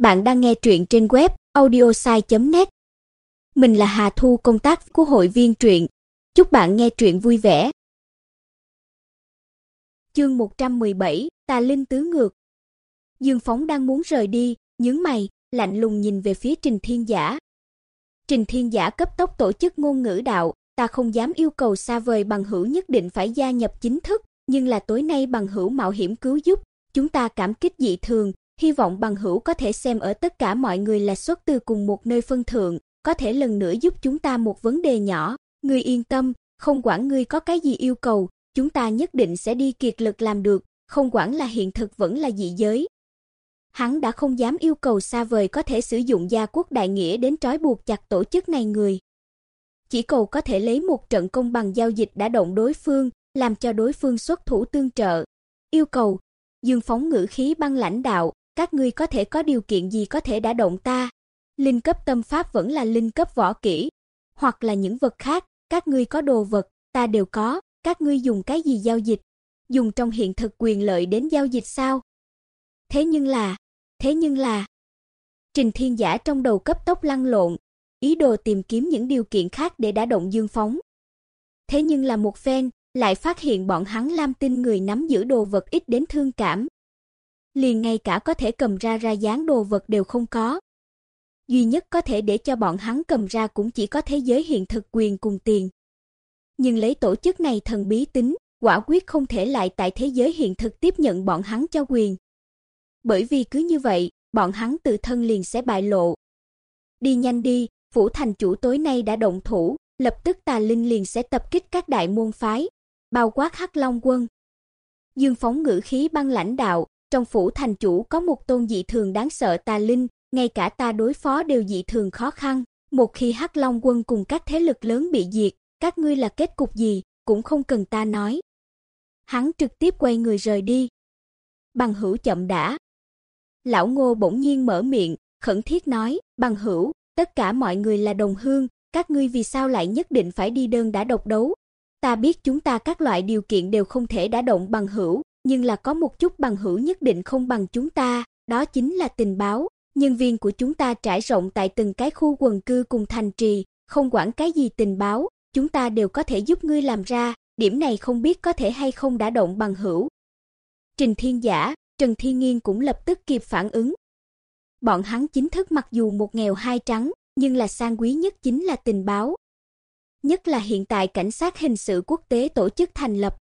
Bạn đang nghe truyện trên web audiosai.net. Mình là Hà Thu công tác của hội viên truyện. Chúc bạn nghe truyện vui vẻ. Chương 117, Tà Linh tứ ngược. Dương Phóng đang muốn rời đi, nhướng mày, lạnh lùng nhìn về phía Trình Thiên Giả. Trình Thiên Giả cấp tốc tổ chức ngôn ngữ đạo, ta không dám yêu cầu xa vời bằng hữu nhất định phải gia nhập chính thức, nhưng là tối nay bằng hữu mạo hiểm cứu giúp, chúng ta cảm kích dị thường, hy vọng bằng hữu có thể xem ở tất cả mọi người là xuất từ cùng một nơi phân thượng, có thể lần nữa giúp chúng ta một vấn đề nhỏ, ngươi yên tâm, không quản ngươi có cái gì yêu cầu, chúng ta nhất định sẽ đi kiệt lực làm được, không quản là hiện thực vẫn là dị giới. Hắn đã không dám yêu cầu xa vời có thể sử dụng gia quốc đại nghĩa đến trói buộc chặt tổ chức này người. Chỉ cầu có thể lấy một trận công bằng giao dịch đã động đối phương, làm cho đối phương xuất thủ tương trợ. Yêu cầu, Dương phóng ngữ khí băng lãnh đạo, các ngươi có thể có điều kiện gì có thể đã động ta? Linh cấp tâm pháp vẫn là linh cấp võ kỹ, hoặc là những vật khác, các ngươi có đồ vật, ta đều có, các ngươi dùng cái gì giao dịch? Dùng trong hiện thực quyền lợi đến giao dịch sao? Thế nhưng là, thế nhưng là Trình Thiên Giả trong đầu cấp tốc lăn lộn, ý đồ tìm kiếm những điều kiện khác để đả động Dương phóng. Thế nhưng là một phen, lại phát hiện bọn hắn Lam Tinh người nắm giữ đồ vật ít đến thương cảm, liền ngay cả có thể cầm ra ra dáng đồ vật đều không có. Duy nhất có thể để cho bọn hắn cầm ra cũng chỉ có thế giới hiện thực quyền cùng tiền. Nhưng lấy tổ chức này thần bí tính, quả quyết không thể lại tại thế giới hiện thực tiếp nhận bọn hắn cho quyền. Bởi vì cứ như vậy, bọn hắn tự thân liền sẽ bại lộ. Đi nhanh đi, phủ thành chủ tối nay đã động thủ, lập tức tà linh liền sẽ tập kích các đại môn phái, bao quát Hắc Long quân. Dương phóng ngữ khí băng lãnh đạo, trong phủ thành chủ có một tôn dị thường đáng sợ tà linh, ngay cả ta đối phó đều dị thường khó khăn, một khi Hắc Long quân cùng các thế lực lớn bị diệt, các ngươi là kết cục gì, cũng không cần ta nói. Hắn trực tiếp quay người rời đi. Bằng hữu chậm đã. Lão Ngô bỗng nhiên mở miệng, khẩn thiết nói, "Bằng hữu, tất cả mọi người là đồng hương, các ngươi vì sao lại nhất định phải đi đơn đã độc đấu? Ta biết chúng ta các loại điều kiện đều không thể đã động bằng hữu, nhưng là có một chút bằng hữu nhất định không bằng chúng ta, đó chính là tình báo. Nhân viên của chúng ta trải rộng tại từng cái khu quần cư cùng thành trì, không quản cái gì tình báo, chúng ta đều có thể giúp ngươi làm ra, điểm này không biết có thể hay không đã động bằng hữu. Trình Thiên Giả, Trần Thiên Nghiên cũng lập tức kịp phản ứng. Bọn hắn chính thức mặc dù một nghèo hai trắng, nhưng là sang quý nhất chính là tình báo. Nhất là hiện tại cảnh sát hình sự quốc tế tổ chức thành lập,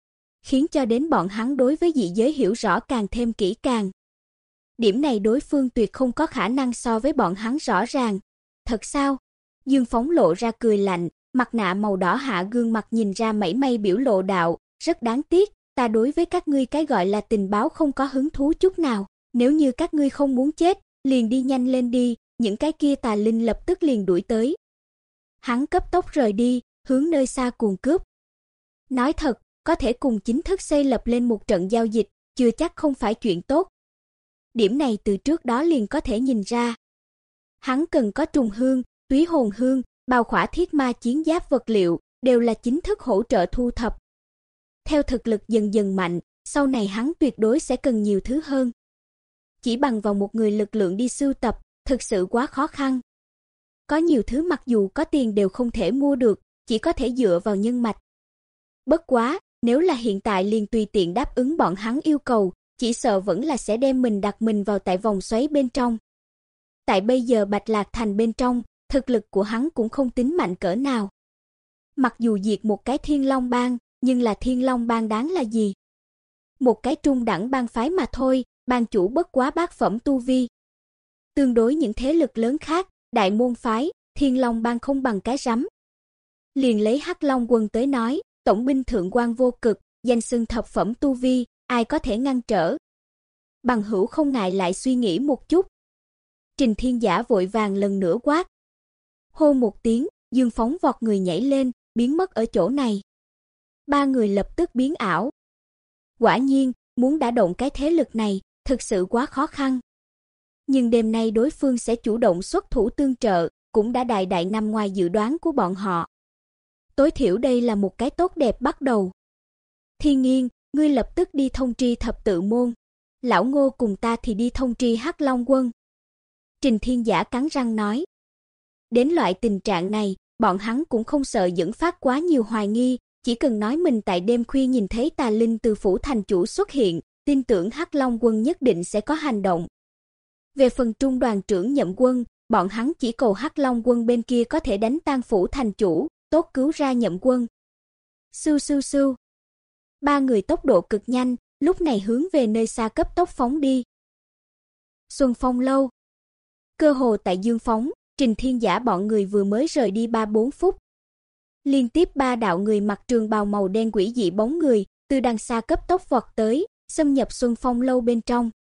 khiến cho đến bọn hắn đối với dị giới hiểu rõ càng thêm kỹ càng. Điểm này đối phương tuyệt không có khả năng so với bọn hắn rõ ràng. Thật sao? Dương Phóng lộ ra cười lạnh, mặt nạ màu đỏ hạ gương mặt nhìn ra mảy may biểu lộ đạo, rất đáng tiếc, ta đối với các ngươi cái gọi là tình báo không có hứng thú chút nào, nếu như các ngươi không muốn chết, liền đi nhanh lên đi, những cái kia tà linh lập tức liền đuổi tới. Hắn cấp tốc rời đi, hướng nơi xa cuồng cướp. Nói thật, có thể cùng chính thức xây lập lên một trận giao dịch, chưa chắc không phải chuyện tốt. Điểm này từ trước đó liền có thể nhìn ra. Hắn cần có trùng hương, túy hồn hương, bao khỏa thiết ma chiến giáp vật liệu, đều là chính thức hỗ trợ thu thập. Theo thực lực dần dần mạnh, sau này hắn tuyệt đối sẽ cần nhiều thứ hơn. Chỉ bằng vào một người lực lượng đi sưu tập, thực sự quá khó khăn. Có nhiều thứ mặc dù có tiền đều không thể mua được, chỉ có thể dựa vào nhân mạch. Bất quá, nếu là hiện tại liền tùy tiện đáp ứng bọn hắn yêu cầu, chỉ sợ vẫn là sẽ đem mình đặt mình vào tại vòng xoáy bên trong. Tại bây giờ Bạch Lạc Thành bên trong, thực lực của hắn cũng không tính mạnh cỡ nào. Mặc dù diệt một cái Thiên Long bang, nhưng là Thiên Long bang đáng là gì? Một cái trung đẳng bang phái mà thôi, bang chủ bất quá bát phẩm tu vi. Tương đối những thế lực lớn khác, đại môn phái, Thiên Long bang không bằng cái rắm. Liền lấy Hắc Long quân tới nói, tổng binh thượng quan vô cực, danh xưng thập phẩm tu vi, ai có thể ngăn trở? Bằng hữu không ngại lại suy nghĩ một chút. Trình Thiên Giả vội vàng lần nữa quát. Hô một tiếng, Dương phóng vọt người nhảy lên, biến mất ở chỗ này. Ba người lập tức biến ảo. Quả nhiên, muốn đả động cái thế lực này, thực sự quá khó khăn. Nhưng đêm nay đối phương sẽ chủ động xuất thủ tương trợ, cũng đã đại đại nằm ngoài dự đoán của bọn họ tối thiểu đây là một cái tốt đẹp bắt đầu. Thiên Nghiên, ngươi lập tức đi thông tri thập tự môn. Lão Ngô cùng ta thì đi thông tri Hắc Long quân. Trình Thiên Giả cắn răng nói. Đến loại tình trạng này, bọn hắn cũng không sợ dẫn phát quá nhiều hoài nghi, chỉ cần nói mình tại đêm khuya nhìn thấy tà linh từ phủ thành chủ xuất hiện, tin tưởng Hắc Long quân nhất định sẽ có hành động. Về phần trung đoàn trưởng nhậm quân, bọn hắn chỉ cầu Hắc Long quân bên kia có thể đánh tan phủ thành chủ, tốt cứu ra nhậm quân. Su su su. Ba người tốc độ cực nhanh, lúc này hướng về nơi xa cấp tốc phóng đi. Xuân Phong lâu. Cơ hồ tại Dương Phóng, Trình Thiên Giả bọn người vừa mới rời đi 3-4 phút. Liên tiếp ba đạo người mặc trường bào màu đen quỷ dị bóng người, từ đằng xa cấp tốc vọt tới, xâm nhập Xuân Phong lâu bên trong.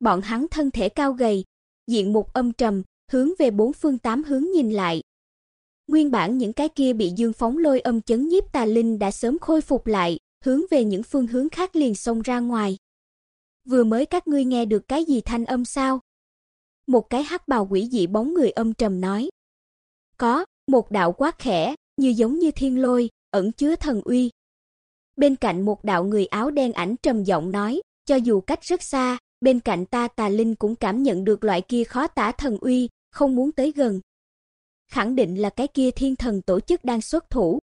Bọn hắn thân thể cao gầy, diện mục âm trầm, hướng về bốn phương tám hướng nhìn lại. Nguyên bản những cái kia bị Dương phóng lôi âm chấn nhiếp tà linh đã sớm khôi phục lại, hướng về những phương hướng khác liền xông ra ngoài. Vừa mới các ngươi nghe được cái gì thanh âm sao? Một cái hắc bào quỷ dị bóng người âm trầm nói. Có, một đạo quát khẽ, như giống như thiên lôi, ẩn chứa thần uy. Bên cạnh một đạo người áo đen ảnh trầm giọng nói, cho dù cách rất xa, bên cạnh ta tà linh cũng cảm nhận được loại kia khó tả thần uy, không muốn tới gần. Khẳng định là cái kia thiên thần tổ chức đang xuất thủ.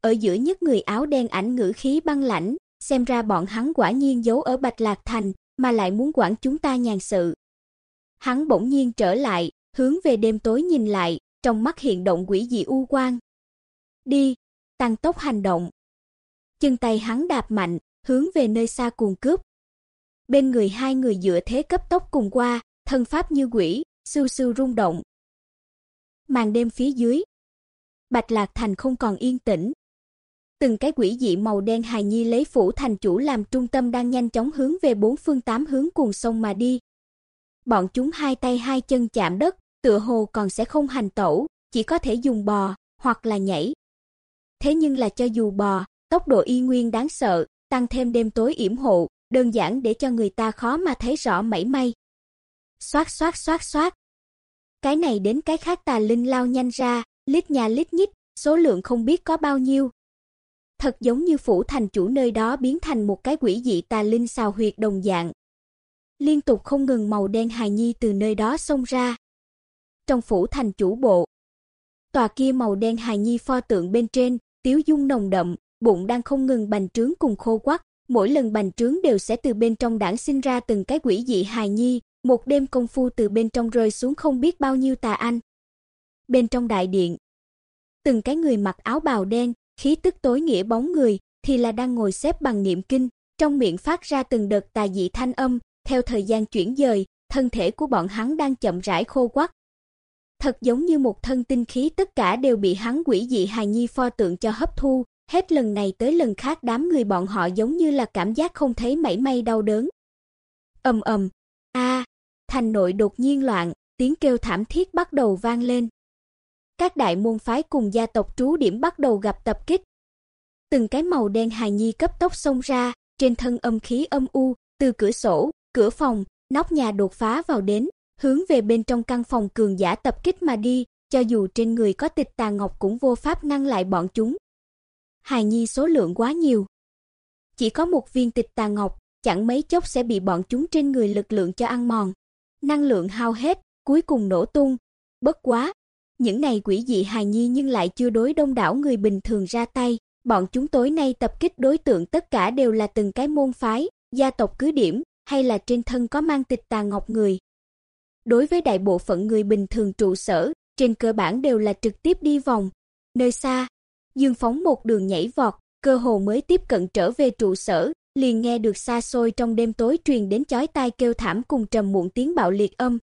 Ở giữa nhất người áo đen ảnh ngữ khí băng lãnh, xem ra bọn hắn quả nhiên giấu ở Bạch Lạc Thành, mà lại muốn quản chúng ta nhàn sự. Hắn bỗng nhiên trở lại, hướng về đêm tối nhìn lại, trong mắt hiện động quỷ dị u quang. Đi, tăng tốc hành động. Chân tay hắn đạp mạnh, hướng về nơi xa cuồng cướp. Bên người hai người dựa thế cấp tốc cùng qua, thân pháp như quỷ, sưu sưu rung động. Màn đêm phía dưới, Bạch Lạc Thành không còn yên tĩnh. Từng cái quỷ dị màu đen hài nhi lấy phủ thành chủ làm trung tâm đang nhanh chóng hướng về bốn phương tám hướng cuồng sông mà đi. Bọn chúng hai tay hai chân chạm đất, tựa hồ còn sẽ không hành tẩu, chỉ có thể dùng bò hoặc là nhảy. Thế nhưng là cho dù bò, tốc độ y nguyên đáng sợ, tăng thêm đêm tối yểm hộ, đơn giản để cho người ta khó mà thấy rõ mảy may. Xoát xoát xoát xoát. Cái này đến cái khác tà linh lao nhanh ra, lít nhà lít nhít, số lượng không biết có bao nhiêu. Thật giống như phủ thành chủ nơi đó biến thành một cái quỷ dị tà linh xào huyệt đồng dạng. Liên tục không ngừng màu đen hài nhi từ nơi đó xông ra. Trong phủ thành chủ bộ, tòa kia màu đen hài nhi pho tượng bên trên, tiếu dung nồng đậm, bụng đang không ngừng bành trướng cùng khô quắc, mỗi lần bành trướng đều sẽ từ bên trong đản sinh ra từng cái quỷ dị hài nhi, một đêm công phu từ bên trong rơi xuống không biết bao nhiêu tà anh. Bên trong đại điện, từng cái người mặc áo bào đen, khí tức tối nghĩa bóng người, thì là đang ngồi xếp bằng niệm kinh, trong miệng phát ra từng đợt tà dị thanh âm, theo thời gian chuyển dời, thân thể của bọn hắn đang chậm rãi khô quắc. Thật giống như một thân tinh khí tất cả đều bị hắn quỷ dị hài nhi pho tượng cho hấp thu, hết lần này tới lần khác đám người bọn họ giống như là cảm giác không thấy mảy may đau đớn. Ầm ầm, thành nội đột nhiên loạn, tiếng kêu thảm thiết bắt đầu vang lên. Các đại môn phái cùng gia tộc trú điểm bắt đầu gặp tập kích. Từng cái màu đen hài nhi cấp tốc xông ra, trên thân âm khí âm u, từ cửa sổ, cửa phòng, nóc nhà đột phá vào đến, hướng về bên trong căn phòng cường giả tập kích mà đi, cho dù trên người có tịch tà ngọc cũng vô pháp ngăn lại bọn chúng. Hài nhi số lượng quá nhiều. Chỉ có một viên tịch tà ngọc, chẳng mấy chốc sẽ bị bọn chúng trên người lực lượng cho ăn mòn. Năng lượng hao hết, cuối cùng nổ tung. Bất quá, những này quỷ dị hài nhi nhưng lại chưa đối đông đảo người bình thường ra tay, bọn chúng tối nay tập kích đối tượng tất cả đều là từng cái môn phái, gia tộc cứ điểm, hay là trên thân có mang tịch tà ngọc người. Đối với đại bộ phận người bình thường trụ sở, trên cơ bản đều là trực tiếp đi vòng. Nơi xa, Dương phóng một đường nhảy vọt, cơ hồ mới tiếp cận trở về trụ sở, liền nghe được xa xôi trong đêm tối truyền đến chói tai kêu thảm cùng trầm muộn tiếng bạo liệt âm.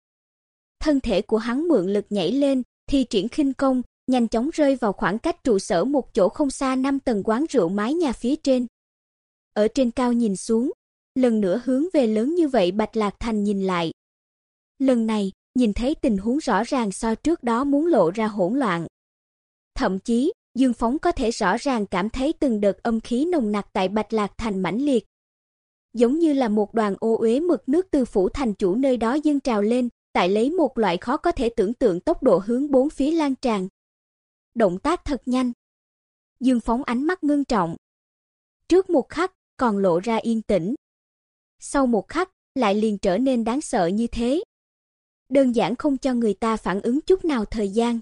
Thân thể của hắn mượn lực nhảy lên, thi triển khinh công, nhanh chóng rơi vào khoảng cách trụ sở một chỗ không xa năm tầng quán rượu mái nhà phía trên. Ở trên cao nhìn xuống, lần nữa hướng về lớn như vậy Bạch Lạc Thành nhìn lại. Lần này, nhìn thấy tình huống rõ ràng so trước đó muốn lộ ra hỗn loạn. Thậm chí, Dương Phóng có thể rõ ràng cảm thấy từng đợt âm khí nồng nặc tại Bạch Lạc Thành mãnh liệt. Giống như là một đoàn ô uế mực nước từ phủ thành chủ nơi đó dâng trào lên, tại lấy một loại khó có thể tưởng tượng tốc độ hướng bốn phía lan tràn. Động tác thật nhanh. Dương Phóng ánh mắt ngưng trọng. Trước một khắc, còn lộ ra yên tĩnh. Sau một khắc, lại liền trở nên đáng sợ như thế. đơn giản không cho người ta phản ứng chút nào thời gian.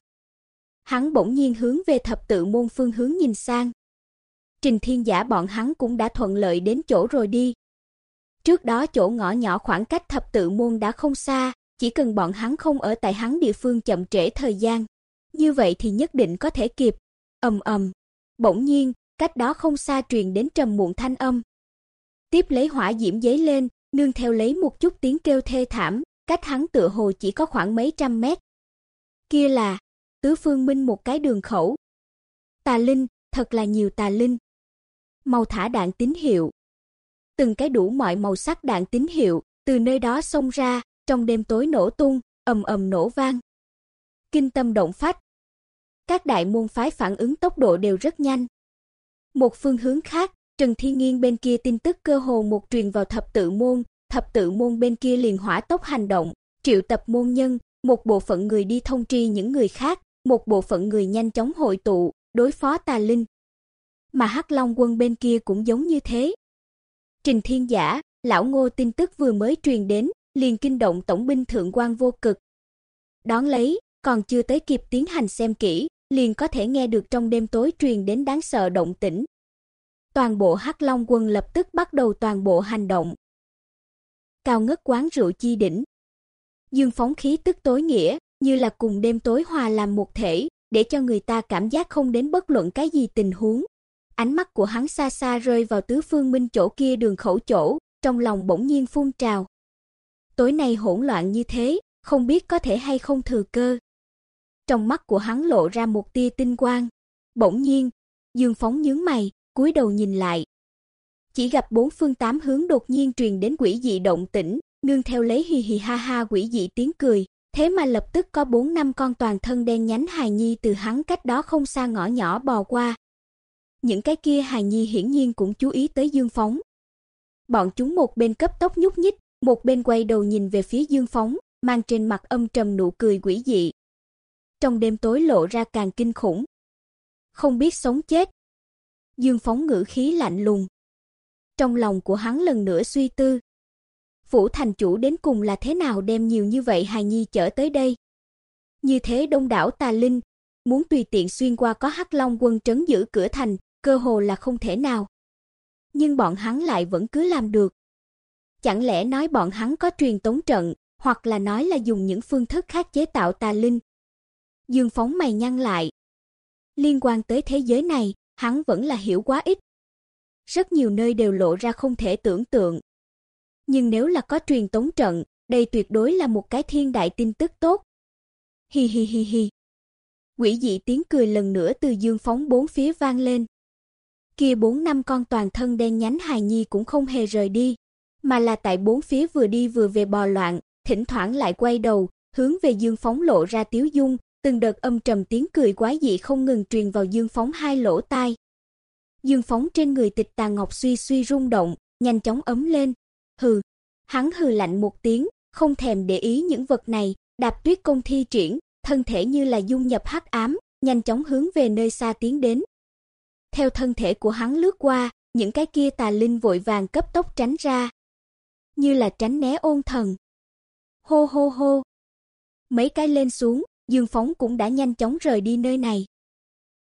Hắn bỗng nhiên hướng về thập tự môn phương hướng nhìn sang. Trình Thiên Giả bọn hắn cũng đã thuận lợi đến chỗ rồi đi. Trước đó chỗ ngõ nhỏ khoảng cách thập tự môn đã không xa, chỉ cần bọn hắn không ở tại hắn địa phương chậm trễ thời gian, như vậy thì nhất định có thể kịp. Ầm ầm. Bỗng nhiên, cách đó không xa truyền đến trầm muộn thanh âm. Tiếp lấy hỏa diễm giấy lên, nương theo lấy một chút tiếng kêu thê thảm, cách hắn tựa hồ chỉ có khoảng mấy trăm mét. Kia là Tứ Phương Minh một cái đường khẩu. Tà linh, thật là nhiều tà linh. Màu thả đạn tín hiệu. Từng cái đủ mọi màu sắc đạn tín hiệu từ nơi đó xông ra, trong đêm tối nổ tung, ầm ầm nổ vang. Kinh tâm động phách. Các đại môn phái phản ứng tốc độ đều rất nhanh. Một phương hướng khác, Trần Thi Nghiên bên kia tin tức cơ hồ một truyền vào thập tự môn, thập tự môn bên kia liền hỏa tốc hành động, triệu tập môn nhân, một bộ phận người đi thông tri những người khác, một bộ phận người nhanh chóng hội tụ, đối phó tà linh. Mà Hắc Long quân bên kia cũng giống như thế. Trình Thiên Giả, lão Ngô tin tức vừa mới truyền đến, liền kinh động tổng binh thượng quan vô cực. Đón lấy, còn chưa tới kịp tiến hành xem kỹ, liền có thể nghe được trong đêm tối truyền đến đáng sợ động tĩnh. Toàn bộ Hắc Long quân lập tức bắt đầu toàn bộ hành động. Cao ngất quán rượu chi đỉnh. Dương phóng khí tức tối nghĩa, như là cùng đêm tối hòa làm một thể, để cho người ta cảm giác không đến bất luận cái gì tình huống. Ánh mắt của hắn xa xa rơi vào tứ phương minh chỗ kia đường khẩu chỗ, trong lòng bỗng nhiên phun trào. Tối nay hỗn loạn như thế, không biết có thể hay không thừa cơ. Trong mắt của hắn lộ ra một tia tinh quang. Bỗng nhiên, Dương Phóng nhướng mày, cúi đầu nhìn lại. Chỉ gặp bốn phương tám hướng đột nhiên truyền đến quỷ dị động tĩnh, nương theo lấy hì hì ha ha quỷ dị tiếng cười, thế mà lập tức có bốn năm con toàn thân đen nhánh hài nhi từ hắn cách đó không xa ngõ nhỏ bò qua. Những cái kia hài nhi hiển nhiên cũng chú ý tới Dương Phóng. Bọn chúng một bên cấp tốc nhúc nhích, một bên quay đầu nhìn về phía Dương Phóng, mang trên mặt âm trầm nụ cười quỷ dị. Trong đêm tối lộ ra càng kinh khủng. Không biết sống chết. Dương Phóng ngữ khí lạnh lùng. Trong lòng của hắn lần nữa suy tư. Phủ thành chủ đến cùng là thế nào đem nhiều như vậy hài nhi chở tới đây? Như thế đông đảo tà linh, muốn tùy tiện xuyên qua có Hắc Long quân trấn giữ cửa thành, cơ hồ là không thể nào. Nhưng bọn hắn lại vẫn cứ làm được. Chẳng lẽ nói bọn hắn có truyền tống trận, hoặc là nói là dùng những phương thức khác chế tạo tà linh? Dương phóng mày nhăn lại. Liên quan tới thế giới này, hắn vẫn là hiểu quá ít. Rất nhiều nơi đều lộ ra không thể tưởng tượng. Nhưng nếu là có truyền tống trận, đây tuyệt đối là một cái thiên đại tin tức tốt. Hi hi hi hi. Quỷ dị tiếng cười lần nữa từ dương phóng bốn phía vang lên. Kia bốn năm con toàn thân đen nhánh hài nhi cũng không hề rời đi, mà là tại bốn phía vừa đi vừa về bò loạn, thỉnh thoảng lại quay đầu, hướng về Dương Phóng lộ ra tiếu dung, từng đợt âm trầm tiếng cười quái dị không ngừng truyền vào Dương Phóng hai lỗ tai. Dương Phóng trên người tịch tà ngọc suy suy rung động, nhanh chóng ấm lên. Hừ, hắn hừ lạnh một tiếng, không thèm để ý những vật này, đạp tuyết công thi triển, thân thể như là dung nhập hắc ám, nhanh chóng hướng về nơi xa tiến đến. Theo thân thể của hắn lướt qua, những cái kia tà linh vội vàng cấp tốc tránh ra, như là tránh né ôn thần. Hô hô hô. Mấy cái lên xuống, Dương Phóng cũng đã nhanh chóng rời đi nơi này.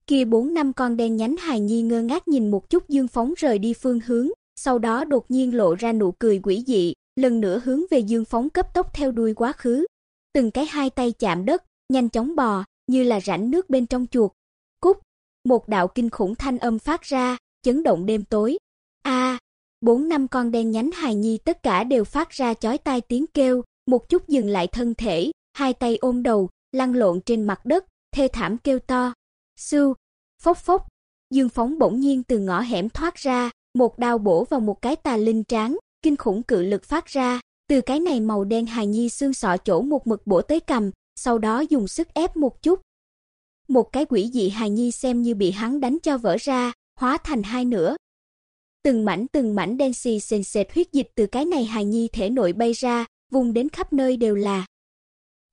Kia bốn năm con đen nhánh hài nhi ngơ ngác nhìn một chút Dương Phóng rời đi phương hướng, sau đó đột nhiên lộ ra nụ cười quỷ dị, lần nữa hướng về Dương Phóng cấp tốc theo đuôi quá khứ. Từng cái hai tay chạm đất, nhanh chóng bò, như là rãnh nước bên trong chuột. Cúc, một đạo kinh khủng thanh âm phát ra, chấn động đêm tối. A, bốn năm con đen nhánh hài nhi tất cả đều phát ra chói tai tiếng kêu, một chút dừng lại thân thể, hai tay ôm đầu, lăn lộn trên mặt đất, thê thảm kêu to. Su, phốc phốc, Dương Phóng bỗng nhiên từ ngõ hẻm thoát ra, một đao bổ vào một cái tà linh tráng, kinh khủng cự lực phát ra, từ cái này màu đen hài nhi xương sọ chỗ một mực bổ tới cầm, sau đó dùng sức ép một chút. Một cái quỷ dị hài nhi xem như bị hắn đánh cho vỡ ra, hóa thành hai nửa. Từng mảnh từng mảnh đen xì sền sệt huyết dịch từ cái này hài nhi thể nội bay ra, vùng đến khắp nơi đều là.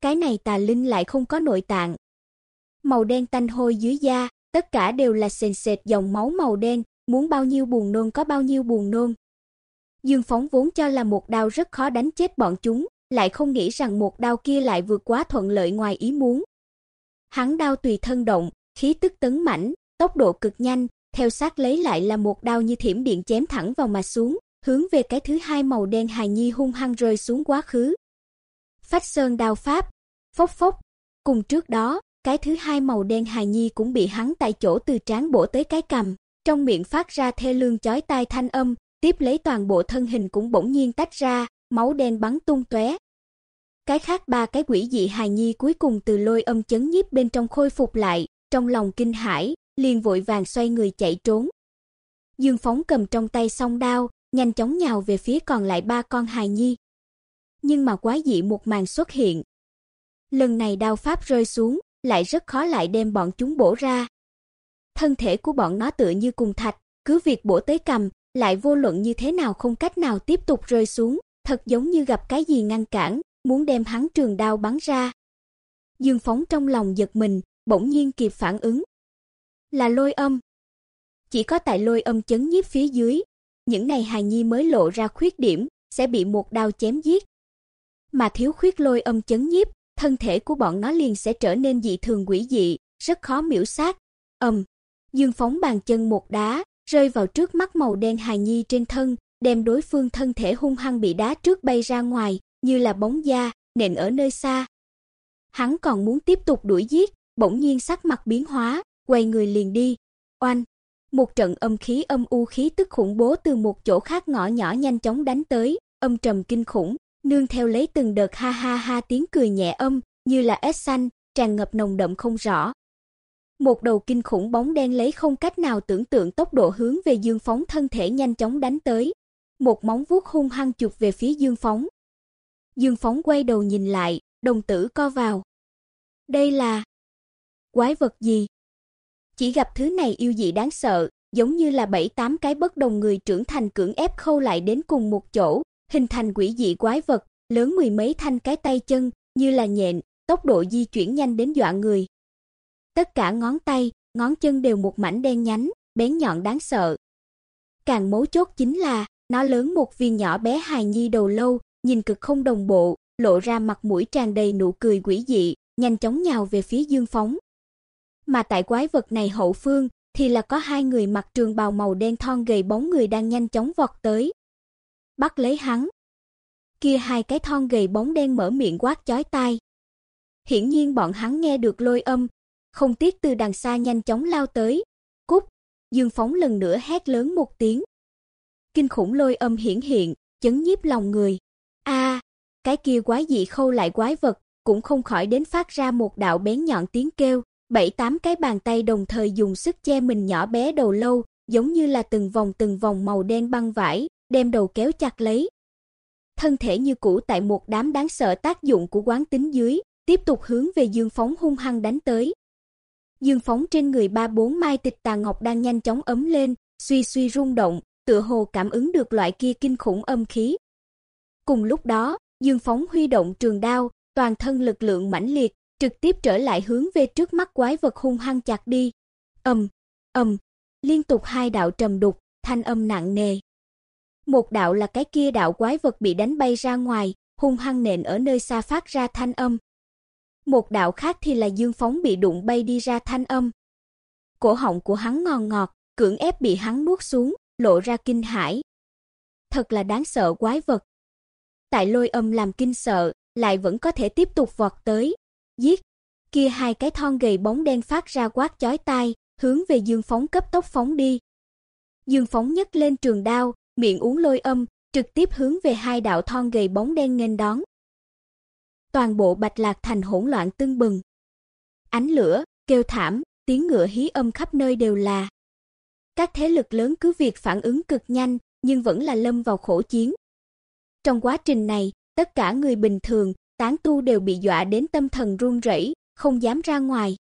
Cái này tà linh lại không có nội tạng. Màu đen tanh hôi dưới da, tất cả đều là sền sệt dòng máu màu đen, muốn bao nhiêu buồn nôn có bao nhiêu buồn nôn. Dương Phóng vốn cho là một đao rất khó đánh chết bọn chúng, lại không nghĩ rằng một đao kia lại vượt quá thuận lợi ngoài ý muốn. Hắn đao tùy thân động, khí tức tấn mãnh, tốc độ cực nhanh, theo sát lấy lại là một đao như thiểm điện chém thẳng vào mà xuống, hướng về cái thứ hai màu đen hài nhi hung hăng rơi xuống quá khứ. Phách sơn đao pháp, phốc phốc, cùng trước đó, cái thứ hai màu đen hài nhi cũng bị hắn tại chỗ từ trán bổ tới cái cằm, trong miệng phát ra thê lương chói tai thanh âm, tiếp lấy toàn bộ thân hình cũng bỗng nhiên tách ra, máu đen bắn tung tóe. Cái khác ba cái quỷ dị hài nhi cuối cùng từ lôi âm chấn nhiếp bên trong khôi phục lại, trong lòng kinh hãi, liền vội vàng xoay người chạy trốn. Dương Phóng cầm trong tay song đao, nhanh chóng nhào về phía còn lại ba con hài nhi. Nhưng mà quá dị một màn xuất hiện. Lần này đao pháp rơi xuống, lại rất khó lại đem bọn chúng bổ ra. Thân thể của bọn nó tựa như cùng thạch, cứ việc bổ tới cầm, lại vô luận như thế nào không cách nào tiếp tục rơi xuống, thật giống như gặp cái gì ngăn cản, muốn đem hắn trường đao bắn ra. Dương Phóng trong lòng giật mình, bỗng nhiên kịp phản ứng. Là lôi âm. Chỉ có tại lôi âm chấn nhiếp phía dưới, những này hài nhi mới lộ ra khuyết điểm, sẽ bị một đao chém giết. Mà thiếu khuyết lôi âm chấn nhiếp, thân thể của bọn nó liền sẽ trở nên dị thường quỷ dị, rất khó miểu sát. Ầm. Dương phóng bàn chân một đá, rơi vào trước mắt màu đen hài nhi trên thân, đem đối phương thân thể hung hăng bị đá trước bay ra ngoài, như là bóng da, nện ở nơi xa. Hắn còn muốn tiếp tục đuổi giết, bỗng nhiên sắc mặt biến hóa, quay người liền đi. Oanh! Một trận âm khí âm u khí tức khủng bố từ một chỗ khác ngõ nhỏ nhanh chóng đánh tới, âm trầm kinh khủng, nương theo lấy từng đợt ha ha ha tiếng cười nhẹ âm, như là ếch xanh, tràn ngập nồng đậm không rõ. Một đầu kinh khủng bóng đen lấy không cách nào tưởng tượng tốc độ hướng về Dương Phóng thân thể nhanh chóng đánh tới. Một móng vuốt hung hăng chụp về phía Dương Phóng. Dương Phóng quay đầu nhìn lại, đồng tử co vào. Đây là quái vật gì? Chỉ gặp thứ này yêu dị đáng sợ, giống như là bảy tám cái bất đồng người trưởng thành cưỡng ép khâu lại đến cùng một chỗ, hình thành quỷ dị quái vật, lớn mười mấy thanh cái tay chân, như là nhện, tốc độ di chuyển nhanh đến dọa người. Tất cả ngón tay, ngón chân đều một mảnh đen nhánh, bén nhọn đáng sợ. Càng mấu chốt chính là, nó lớn một viên nhỏ bé hài nhi đầu lâu, nhìn cực không đồng bộ, lộ ra mặt mũi tràn đầy nụ cười quỷ dị, nhanh chóng nhào về phía Dương Phóng. Mà tại quái vật này hậu phương thì là có hai người mặc trường bào màu đen thon gầy bóng người đang nhanh chóng vọt tới. Bắt lấy hắn. Kia hai cái thon gầy bóng đen mở miệng quát chói tai. Hiển nhiên bọn hắn nghe được lôi âm, không tiếc từ đằng xa nhanh chóng lao tới. Cút! Dương Phóng lần nữa hét lớn một tiếng. Kinh khủng lôi âm hiển hiện, chấn nhiếp lòng người. A, cái kia quái dị khâu lại quái vật, cũng không khỏi đến phát ra một đạo bén nhọn tiếng kêu, bảy tám cái bàn tay đồng thời dùng sức che mình nhỏ bé đầu lâu, giống như là từng vòng từng vòng màu đen băng vải, đem đầu kéo chặt lấy. Thân thể như cũ tại một đám đáng sợ tác dụng của quán tính dưới, tiếp tục hướng về Dương Phóng hung hăng đánh tới. Dương Phóng trên người ba bốn mai tịch tà ngọc đang nhanh chóng ấm lên, suy suy rung động, tựa hồ cảm ứng được loại kia kinh khủng âm khí. Cùng lúc đó, Dương Phóng huy động trường đao, toàn thân lực lượng mãnh liệt, trực tiếp trở lại hướng về trước mắt quái vật hung hăng chặt đi. Ầm, ầm, liên tục hai đạo trầm đục, thanh âm nặng nề. Một đạo là cái kia đạo quái vật bị đánh bay ra ngoài, hung hăng nện ở nơi xa phát ra thanh âm. Một đạo khác thì là Dương Phóng bị đụng bay đi ra thanh âm. Cổ họng của hắn ngon ngọt, cưỡng ép bị hắn nuốt xuống, lộ ra kinh hãi. Thật là đáng sợ quái vật. Tại lôi âm làm kinh sợ, lại vẫn có thể tiếp tục vọt tới. Giết! Kia hai cái thon gầy bóng đen phát ra quát chói tai, hướng về Dương Phóng cấp tốc phóng đi. Dương Phóng nhấc lên trường đao, miệng uống lôi âm, trực tiếp hướng về hai đạo thon gầy bóng đen nghênh đón. Toàn bộ Bạch Lạc thành hỗn loạn tưng bừng. Ánh lửa, kêu thảm, tiếng ngựa hí âm khắp nơi đều là. Các thế lực lớn cứ việc phản ứng cực nhanh, nhưng vẫn là lâm vào khổ chiến. Trong quá trình này, tất cả người bình thường, tán tu đều bị dọa đến tâm thần run rẩy, không dám ra ngoài.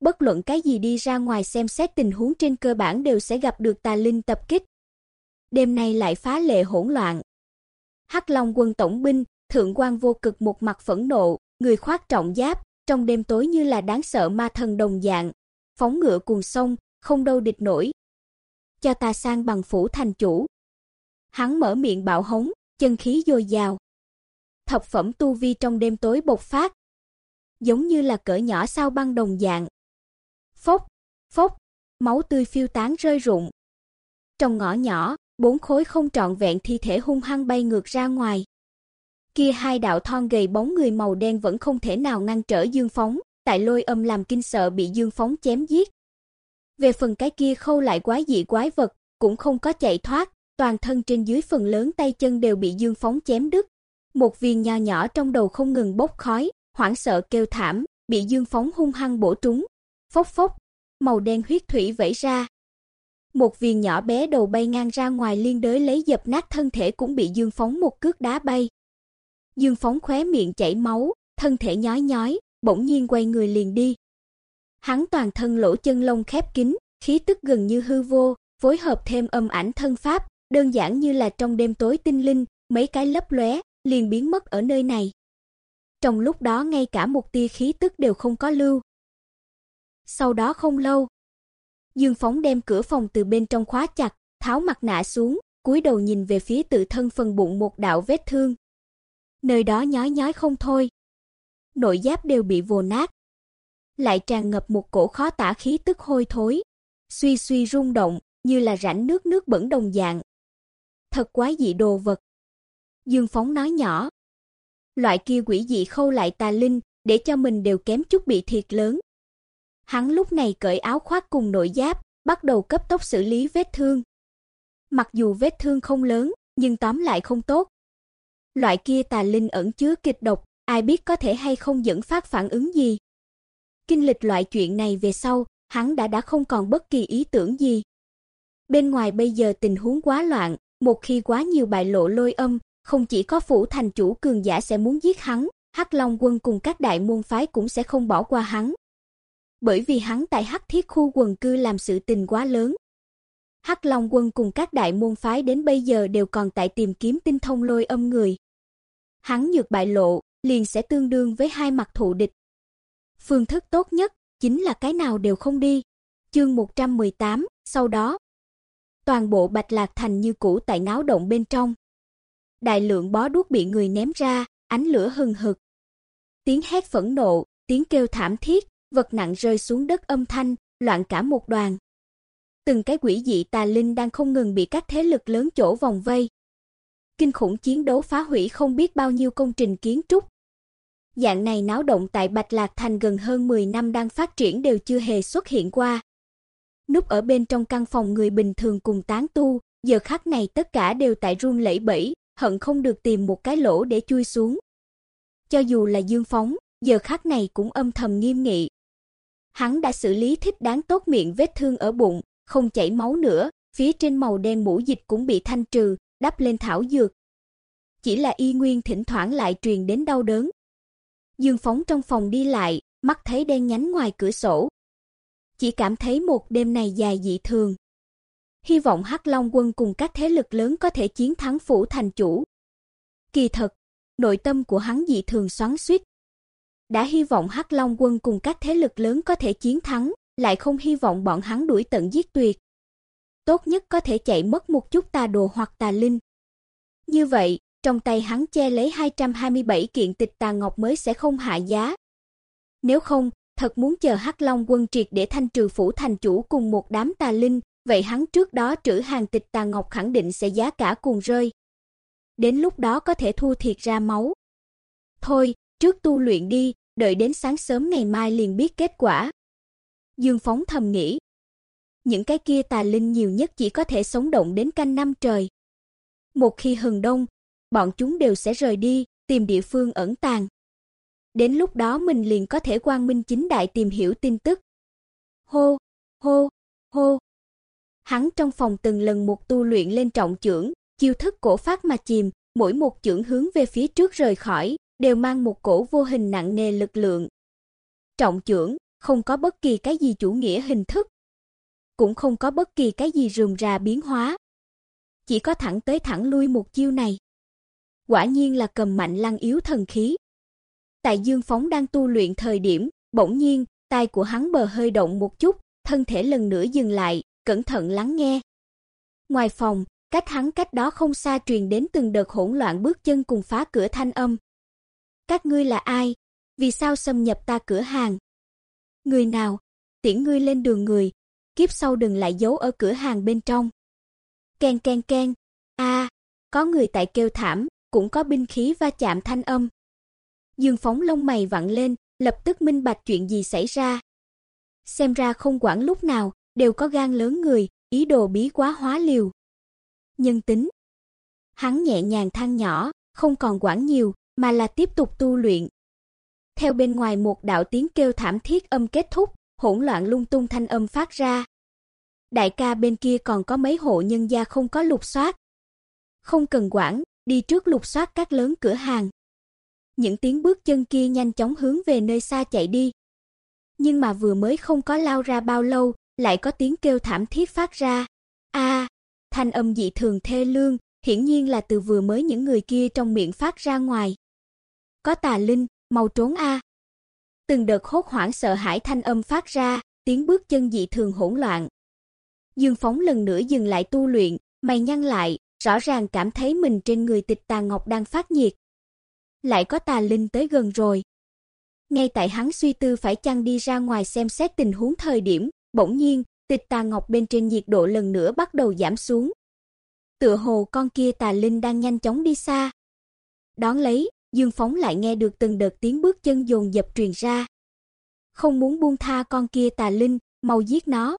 Bất luận cái gì đi ra ngoài xem xét tình huống trên cơ bản đều sẽ gặp được tà linh tập kích. Đêm nay lại phá lệ hỗn loạn. Hắc Long quân tổng binh, thượng quan vô cực một mặt phẫn nộ, người khoác trọng giáp, trong đêm tối như là đáng sợ ma thần đồng dạng, phóng ngựa cuồng sông, không đâu địch nổi. Cho ta sang bằng phủ thành chủ. Hắn mở miệng bạo hống, chân khí dồi dào. thập phẩm tu vi trong đêm tối bộc phát, giống như là cỡ nhỏ sao băng đồng dạng. Phốc, phốc, máu tươi phiêu tán rơi rụng. Trong ngõ nhỏ, bốn khối không trọn vẹn thi thể hung hăng bay ngược ra ngoài. Kia hai đạo thon gầy bóng người màu đen vẫn không thể nào ngăn trở Dương Phóng, tại lôi âm làm kinh sợ bị Dương Phóng chém giết. Về phần cái kia khâu lại quái dị quái vật, cũng không có chạy thoát, toàn thân trên dưới phần lớn tay chân đều bị Dương Phóng chém đứt. Một viên nho nhỏ trong đầu không ngừng bốc khói, hoảng sợ kêu thảm, bị Dương Phóng hung hăng bổ trúng. Phốc phốc, màu đen huyết thủy vẩy ra. Một viên nhỏ bé đầu bay ngang ra ngoài liên đới lấy dập nát thân thể cũng bị Dương Phóng một cước đá bay. Dương Phóng khóe miệng chảy máu, thân thể nhói nhói, bỗng nhiên quay người liền đi. Hắn toàn thân lỗ chân lông khép kín, khí tức gần như hư vô, phối hợp thêm âm ảnh thân pháp, đơn giản như là trong đêm tối tinh linh, mấy cái lấp lóe, liền biến mất ở nơi này. Trong lúc đó ngay cả một tia khí tức đều không có lưu. Sau đó không lâu, Dương Phóng đem cửa phòng từ bên trong khóa chặt, tháo mặt nạ xuống, cúi đầu nhìn về phía tự thân phần bụng một đạo vết thương. Nơi đó nhói nhói không thôi. Nội giáp đều bị vồ nát. Lại tràn ngập một cổ khó tả khí tức hôi thối, suy suy rung động, như là rãnh nước nước bẩn đồng dạng. Thật quá dị đồ vật. Dương Phóng nói nhỏ. Loại kia quỷ dị khâu lại tà linh, để cho mình đều kém chút bị thiệt lớn. Hắn lúc này cởi áo khoác cùng nội giáp, bắt đầu cấp tốc xử lý vết thương. Mặc dù vết thương không lớn, nhưng tóm lại không tốt. Loại kia tà linh ẩn chứa kịch độc, ai biết có thể hay không dẫn phát phản ứng gì. Kinh lịch loại chuyện này về sau, hắn đã đã không còn bất kỳ ý tưởng gì. Bên ngoài bây giờ tình huống quá loạn, một khi quá nhiều bại lộ lôi âm, không chỉ có phủ thành chủ cường giả sẽ muốn giết hắn, Hắc Long quân cùng các đại môn phái cũng sẽ không bỏ qua hắn. Bởi vì hắn tại Hắc Thiết khu quần cư làm sự tình quá lớn. Hắc Long quân cùng các đại môn phái đến bây giờ đều còn tại tìm kiếm tinh thông lôi âm người. Hắn nhược bại lộ, liền sẽ tương đương với hai mặt thù địch. Phương thức tốt nhất chính là cái nào đều không đi. Chương 118, sau đó toàn bộ Bạch Lạc thành như cũ tại náo động bên trong. Đại lượng bó đuốc bị người ném ra, ánh lửa hừng hực. Tiếng hét phẫn nộ, tiếng kêu thảm thiết, vật nặng rơi xuống đất âm thanh, loạn cả một đoàn. Từng cái quỷ dị tà linh đang không ngừng bị các thế lực lớn chỗ vòng vây. Kinh khủng chiến đấu phá hủy không biết bao nhiêu công trình kiến trúc. Dạng này náo động tại Bạch Lạc Thành gần hơn 10 năm đang phát triển đều chưa hề xuất hiện qua. Núp ở bên trong căn phòng người bình thường cùng tán tu, giờ khắc này tất cả đều tại run lẩy bẩy, hận không được tìm một cái lỗ để chui xuống. Cho dù là Dương Phóng, giờ khắc này cũng âm thầm nghiêm nghị. Hắn đã xử lý thích đáng tốt miệng vết thương ở bụng, không chảy máu nữa, phía trên màu đen mũ dịch cũng bị thanh trừ, đắp lên thảo dược. Chỉ là y nguyên thỉnh thoảng lại truyền đến đau đớn. Dương Phóng trong phòng đi lại, mắt thấy đen nhánh ngoài cửa sổ, chỉ cảm thấy một đêm này dài dị thường. Hy vọng Hắc Long quân cùng các thế lực lớn có thể chiến thắng phủ thành chủ. Kỳ thật, nội tâm của hắn dị thường xoắn xuýt. Đã hy vọng Hắc Long quân cùng các thế lực lớn có thể chiến thắng, lại không hy vọng bọn hắn đuổi tận giết tuyệt. Tốt nhất có thể chạy mất một chút tà đồ hoặc tà linh. Như vậy, trong tay hắn che lấy 227 kiện tịch tà ngọc mới sẽ không hạ giá. Nếu không, thật muốn chờ Hắc Long quân triệt để thanh trừ phủ thành chủ cùng một đám tà linh, vậy hắn trước đó trữ hàng tịch tà ngọc khẳng định sẽ giá cả cuồng rơi. Đến lúc đó có thể thu thiệt ra máu. Thôi, trước tu luyện đi, đợi đến sáng sớm ngày mai liền biết kết quả. Dương Phóng thầm nghĩ. Những cái kia tà linh nhiều nhất chỉ có thể sống động đến canh năm trời. Một khi hừng đông, bọn chúng đều sẽ rời đi, tìm địa phương ẩn tàng. Đến lúc đó mình liền có thể quang minh chính đại tìm hiểu tin tức. Hô, hô, hô. Hắn trong phòng từng lần một tu luyện lên trọng chưởng, chiêu thức cổ phát mà chìm, mỗi một chưởng hướng về phía trước rời khỏi, đều mang một cổ vô hình nặng nề lực lượng. Trọng chưởng, không có bất kỳ cái gì chủ nghĩa hình thức, cũng không có bất kỳ cái gì rườm rà biến hóa. Chỉ có thẳng tới thẳng lui một chiêu này. Quả nhiên là cầm mạnh lăng yếu thần khí. Tại Dương Phóng đang tu luyện thời điểm, bỗng nhiên, tai của hắn bờ hơi động một chút, thân thể lần nữa dừng lại, cẩn thận lắng nghe. Ngoài phòng, cách hắn cách đó không xa truyền đến từng đợt hỗn loạn bước chân cùng phá cửa thanh âm, các ngươi là ai? Vì sao xâm nhập ta cửa hàng? Người nào? Tiễn ngươi lên đường người, kiếp sau đừng lại giấu ở cửa hàng bên trong. Ken ken ken. A, có người tại kêu thảm, cũng có binh khí va chạm thanh âm. Dương Phóng lông mày vặn lên, lập tức minh bạch chuyện gì xảy ra. Xem ra không quản lúc nào, đều có gan lớn người, ý đồ bí quá hóa liều. Nhân tính. Hắn nhẹ nhàng than nhỏ, không còn quản nhiều, mà là tiếp tục tu luyện. Theo bên ngoài một đạo tiếng kêu thảm thiết âm kết thúc, hỗn loạn lung tung thanh âm phát ra. Đại ca bên kia còn có mấy hộ nhân gia không có lục soát. Không cần quản, đi trước lục soát các lớn cửa hàng. Những tiếng bước chân kia nhanh chóng hướng về nơi xa chạy đi. Nhưng mà vừa mới không có lao ra bao lâu, lại có tiếng kêu thảm thiết phát ra. A, thanh âm dị thường thê lương, hiển nhiên là từ vừa mới những người kia trong miệng phát ra ngoài. Có tà linh, mau trốn a. Từng đợt hốt hoảng sợ hãi thanh âm phát ra, tiếng bước chân dị thường hỗn loạn. Dương Phóng lần nữa dừng lại tu luyện, mày nhăn lại, rõ ràng cảm thấy mình trên người tịch tà ngọc đang phát nhiệt. Lại có tà linh tới gần rồi. Ngay tại hắn suy tư phải chăng đi ra ngoài xem xét tình huống thời điểm, bỗng nhiên, tịch tà ngọc bên trên nhiệt độ lần nữa bắt đầu giảm xuống. Tựa hồ con kia tà linh đang nhanh chóng đi xa. Đón lấy, Dương Phóng lại nghe được từng đợt tiếng bước chân dồn dập truyền ra. Không muốn buông tha con kia tà linh, mau giết nó.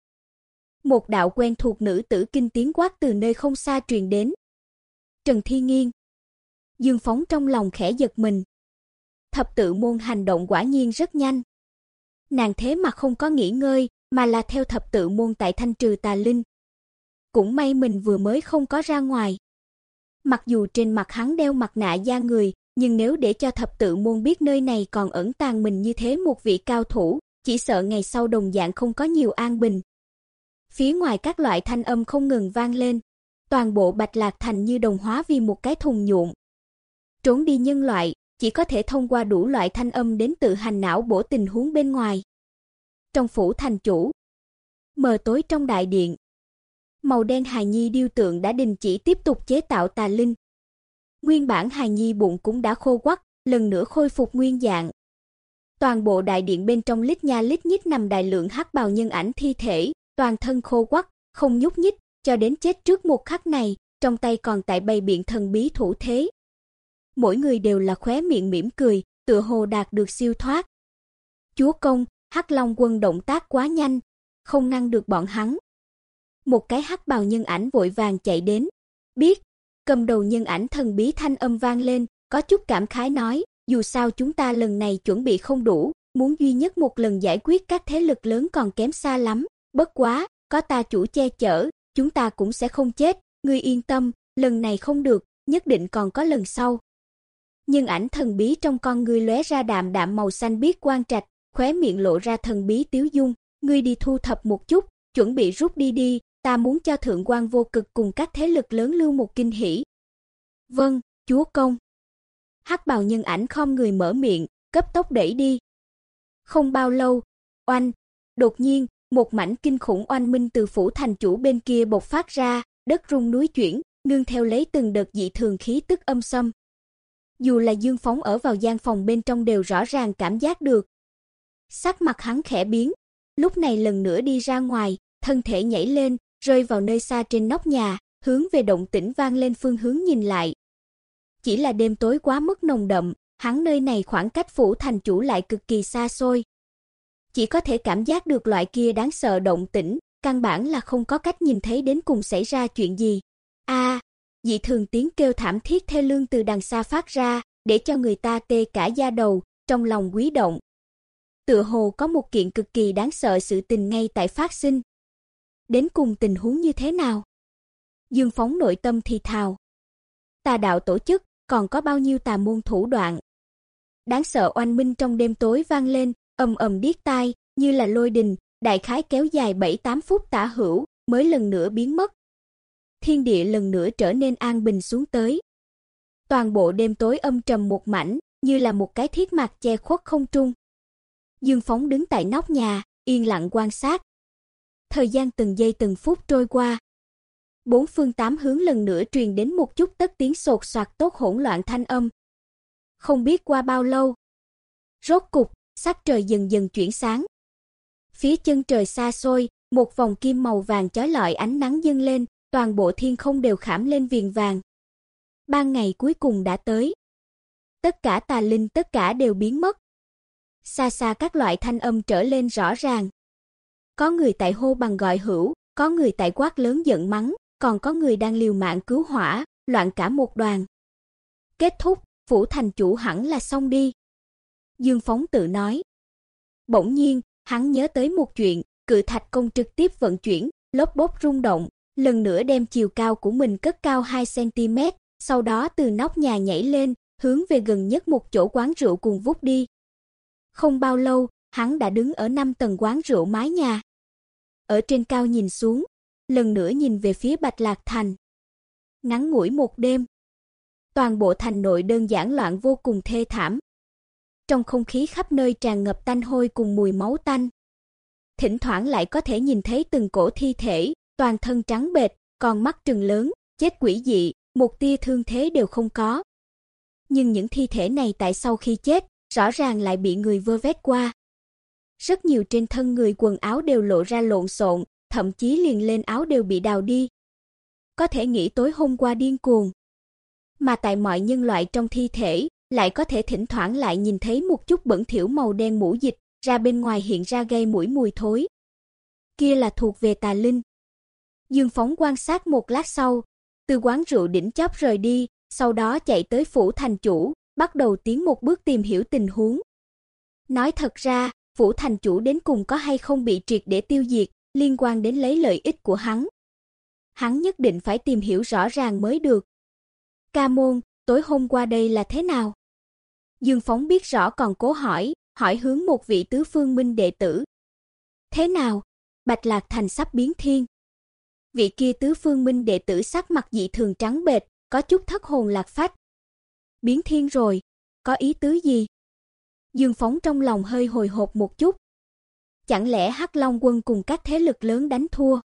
Một đạo quen thuộc nữ tử kinh tiếng quát từ nơi không xa truyền đến. Trần Thi Nghiên. Dương Phóng trong lòng khẽ giật mình. Thập tự môn hành động quả nhiên rất nhanh. Nàng thế mà không có nghỉ ngơi, mà là theo thập tự môn tại thanh trừ tà linh. Cũng may mình vừa mới không có ra ngoài. Mặc dù trên mặt hắn đeo mặt nạ da người, nhưng nếu để cho thập tự môn biết nơi này còn ẩn tàng mình như thế một vị cao thủ, chỉ sợ ngày sau đồng dạng không có nhiều an bình. Phía ngoài các loại thanh âm không ngừng vang lên, toàn bộ Bạch Lạc Thành như đồng hóa vì một cái thùng nhuộm. Trốn đi nhân loại, chỉ có thể thông qua đủ loại thanh âm đến tự hành não bổ tình huống bên ngoài. Trong phủ thành chủ, mờ tối trong đại điện, màu đen hài nhi điêu tượng đã đình chỉ tiếp tục chế tạo tà linh. Nguyên bản hài nhi bụng cũng đã khô quắt, lần nữa khôi phục nguyên dạng. Toàn bộ đại điện bên trong lít nha lít nhít nằm đại lượng hắc bào nhân ảnh thi thể, toàn thân khô quắt, không nhúc nhích, cho đến chết trước một khắc này, trong tay còn tại bày biện thần bí thủ thế. Mỗi người đều là khóe miệng mỉm cười, tựa hồ đạt được siêu thoát. Chúa công, Hắc Long quân động tác quá nhanh, không ngăn được bọn hắn. Một cái hắc bào nhân ảnh vội vàng chạy đến, biết, cầm đầu nhân ảnh thần bí thanh âm vang lên, có chút cảm khái nói, dù sao chúng ta lần này chuẩn bị không đủ, muốn duy nhất một lần giải quyết các thế lực lớn còn kém xa lắm, bất quá, có ta chủ che chở, chúng ta cũng sẽ không chết, ngươi yên tâm, lần này không được, nhất định còn có lần sau. Nhưng ảnh thần bí trong con ngươi lóe ra đạm đạm màu xanh biếc quang trạch, khóe miệng lộ ra thần bí tiếu dung, ngươi đi thu thập một chút, chuẩn bị rút đi đi, ta muốn cho thượng quan vô cực cùng các thế lực lớn lưu một kinh hỉ. Vâng, chúa công. Hắc bào nhân ảnh khom người mở miệng, cấp tốc đẩy đi. Không bao lâu, oanh, đột nhiên, một mảnh kinh khủng oanh minh từ phủ thành chủ bên kia bộc phát ra, đất rung núi chuyển, nương theo lấy từng đợt dị thường khí tức âm xâm. Dù là Dương Phóng ở vào gian phòng bên trong đều rõ ràng cảm giác được. Sắc mặt hắn khẽ biến, lúc này lần nữa đi ra ngoài, thân thể nhảy lên, rơi vào nơi xa trên nóc nhà, hướng về động tĩnh vang lên phương hướng nhìn lại. Chỉ là đêm tối quá mức nồng đậm, hắn nơi này khoảng cách phủ thành chủ lại cực kỳ xa xôi. Chỉ có thể cảm giác được loại kia đáng sợ động tĩnh, căn bản là không có cách nhìn thấy đến cùng xảy ra chuyện gì. A, dị thường tiếng kêu thảm thiết thê lương từ đằng xa phát ra, để cho người ta tê cả da đầu, trong lòng quý động. Tựa hồ có một kiện cực kỳ đáng sợ sự tình ngay tại phát sinh. Đến cùng tình huống như thế nào? Dương phóng nội tâm thì thào. Tà đạo tổ chức, còn có bao nhiêu tà môn thủ đoạn? Đáng sợ oanh minh trong đêm tối vang lên, ầm ầm điếc tai, như là lôi đình, đại khái kéo dài 7-8 phút tả hữu, mới lần nữa biến mất. Thiên địa lần nữa trở nên an bình xuống tới. Toàn bộ đêm tối âm trầm một mảnh, như là một cái thiết mạc che khuất không trung. Dương Phóng đứng tại nóc nhà, yên lặng quan sát. Thời gian từng giây từng phút trôi qua. Bốn phương tám hướng lần nữa truyền đến một chút tất tiếng sột soạt tốt hỗn loạn thanh âm. Không biết qua bao lâu. Rốt cục, sắc trời dần dần chuyển sáng. Phía chân trời xa xôi, một vòng kim màu vàng chói lọi ánh nắng dâng lên, toàn bộ thiên không đều khảm lên viền vàng. Ban ngày cuối cùng đã tới. Tất cả tà linh tất cả đều biến mất. Xa xa các loại thanh âm trở lên rõ ràng. Có người tại hô bằng gọi hữu, có người tại quát lớn giận mắng, còn có người đang liều mạng cứu hỏa, loạn cả một đoàn. Kết thúc, phủ thành chủ hẳn là xong đi. Dương Phóng tự nói. Bỗng nhiên, hắn nhớ tới một chuyện, cự thạch công trực tiếp vận chuyển, lốp bốp rung động, lần nữa đem chiều cao của mình cất cao 2 cm, sau đó từ nóc nhà nhảy lên, hướng về gần nhất một chỗ quán rượu cùng vút đi. Không bao lâu, hắn đã đứng ở năm tầng quán rượu mái nhà. Ở trên cao nhìn xuống, lần nữa nhìn về phía Bạch Lạc Thành. Ngắn ngủi một đêm, toàn bộ thành nội đơn giản loạn vô cùng thê thảm. Trong không khí khắp nơi tràn ngập tanh hôi cùng mùi máu tanh. Thỉnh thoảng lại có thể nhìn thấy từng cổ thi thể, toàn thân trắng bệch, còn mắt trừng lớn, chết quỷ dị, một tia thương thế đều không có. Nhưng những thi thể này tại sau khi chết, rõ ràng lại bị người vơ vét qua. Rất nhiều trên thân người quần áo đều lộ ra lộn xộn, thậm chí liền lên áo đều bị đào đi. Có thể nghĩ tối hôm qua điên cuồng. Mà tại mọi nhân loại trong thi thể, lại có thể thỉnh thoảng lại nhìn thấy một chút bẩn thỉu màu đen mũ dịch, ra bên ngoài hiện ra gây mũi mùi thối. Kia là thuộc về tà linh. Dương Phóng quan sát một lát sau, từ quán rượu đỉnh chóp rời đi, sau đó chạy tới phủ thành chủ, bắt đầu tiến một bước tìm hiểu tình huống. Nói thật ra, Vũ thành chủ đến cùng có hay không bị triệt để tiêu diệt, liên quan đến lấy lợi ích của hắn. Hắn nhất định phải tìm hiểu rõ ràng mới được. Ca môn, tối hôm qua đây là thế nào? Dương Phóng biết rõ còn cố hỏi, hỏi hướng một vị tứ phương minh đệ tử. Thế nào? Bạch Lạc Thành sắp biến thiên. Vị kia tứ phương minh đệ tử sắc mặt dị thường trắng bệch, có chút thất hồn lạc phách. Biến thiên rồi, có ý tứ gì? Dương Phóng trong lòng hơi hồi hộp một chút. Chẳng lẽ Hắc Long quân cùng các thế lực lớn đánh thua?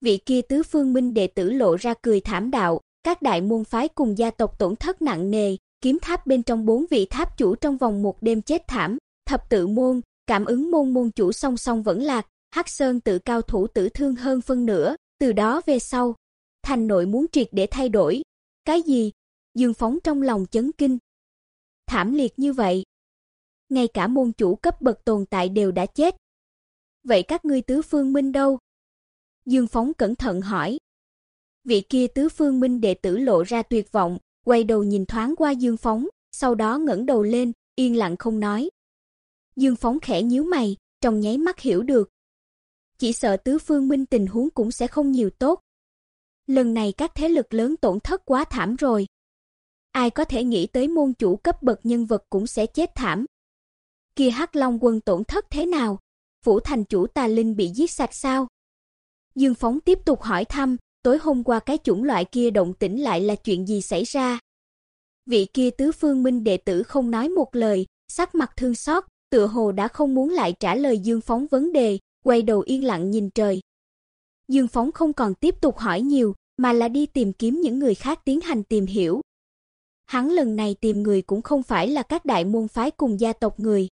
Vị kia tứ phương minh đệ tử lộ ra cười thảm đạo, các đại môn phái cùng gia tộc tổn thất nặng nề, kiếm tháp bên trong bốn vị tháp chủ trong vòng một đêm chết thảm, thập tự môn, cảm ứng môn môn chủ song song vẫn lạc, Hắc Sơn tự cao thủ tử thương hơn phân nửa, từ đó về sau, thành nội muốn triệt để thay đổi. Cái gì? Dương Phóng trong lòng chấn kinh. Thảm liệt như vậy, ngay cả môn chủ cấp bậc tồn tại đều đã chết. Vậy các ngươi tứ phương minh đâu? Dương Phóng cẩn thận hỏi. Vị kia tứ phương minh đệ tử lộ ra tuyệt vọng, quay đầu nhìn thoáng qua Dương Phóng, sau đó ngẩng đầu lên, yên lặng không nói. Dương Phóng khẽ nhíu mày, trong nháy mắt hiểu được. Chỉ sợ tứ phương minh tình huống cũng sẽ không nhiều tốt. Lần này các thế lực lớn tổn thất quá thảm rồi. Ai có thể nghĩ tới môn chủ cấp bậc nhân vật cũng sẽ chết thảm. Kia Hắc Long quân tổn thất thế nào? Phủ thành chủ tà linh bị giết sạch sao? Dương Phóng tiếp tục hỏi thăm, tối hôm qua cái chủng loại kia động tĩnh lại là chuyện gì xảy ra? Vị kia tứ phương minh đệ tử không nói một lời, sắc mặt thương xót, tựa hồ đã không muốn lại trả lời Dương Phóng vấn đề, quay đầu yên lặng nhìn trời. Dương Phóng không còn tiếp tục hỏi nhiều, mà là đi tìm kiếm những người khác tiến hành tìm hiểu. Hắn lần này tìm người cũng không phải là các đại môn phái cùng gia tộc người,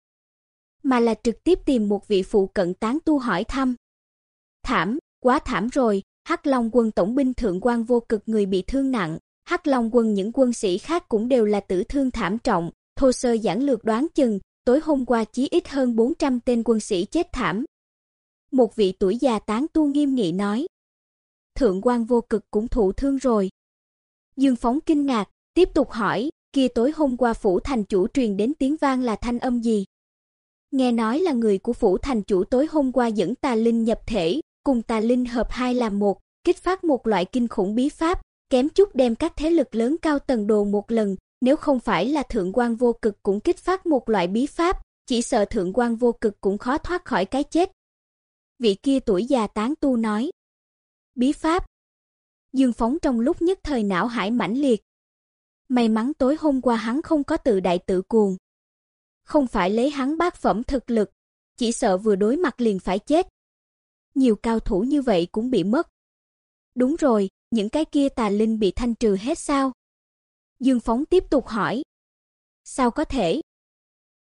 mà là trực tiếp tìm một vị phụ cận tán tu hỏi thăm. Thảm, quá thảm rồi, Hắc Long quân tổng binh thượng quan vô cực người bị thương nặng, Hắc Long quân những quân sĩ khác cũng đều là tử thương thảm trọng, thô sơ giản lược đoán chừng, tối hôm qua chí ít hơn 400 tên quân sĩ chết thảm. Một vị tuổi già tán tu nghiêm nghị nói. Thượng quan vô cực cũng thụ thương rồi. Dương Phóng kinh ngạc, tiếp tục hỏi, kia tối hôm qua phủ thành chủ truyền đến tiếng vang là thanh âm gì? Nghe nói là người của phủ thành chủ tối hôm qua dẫn tà linh nhập thể, cùng tà linh hợp hai làm một, kích phát một loại kinh khủng bí pháp, kém chút đem các thế lực lớn cao tầng đồ một lần, nếu không phải là thượng quan vô cực cũng kích phát một loại bí pháp, chỉ sợ thượng quan vô cực cũng khó thoát khỏi cái chết. Vị kia tuổi già tán tu nói. Bí pháp. Dương Phóng trong lúc nhất thời não hải mãnh liệt. May mắn tối hôm qua hắn không có tự đại tự cuồng. Không phải lấy hắn bát phẩm thực lực, chỉ sợ vừa đối mặt liền phải chết. Nhiều cao thủ như vậy cũng bị mất. Đúng rồi, những cái kia tà linh bị thanh trừ hết sao? Dương Phóng tiếp tục hỏi. Sao có thể?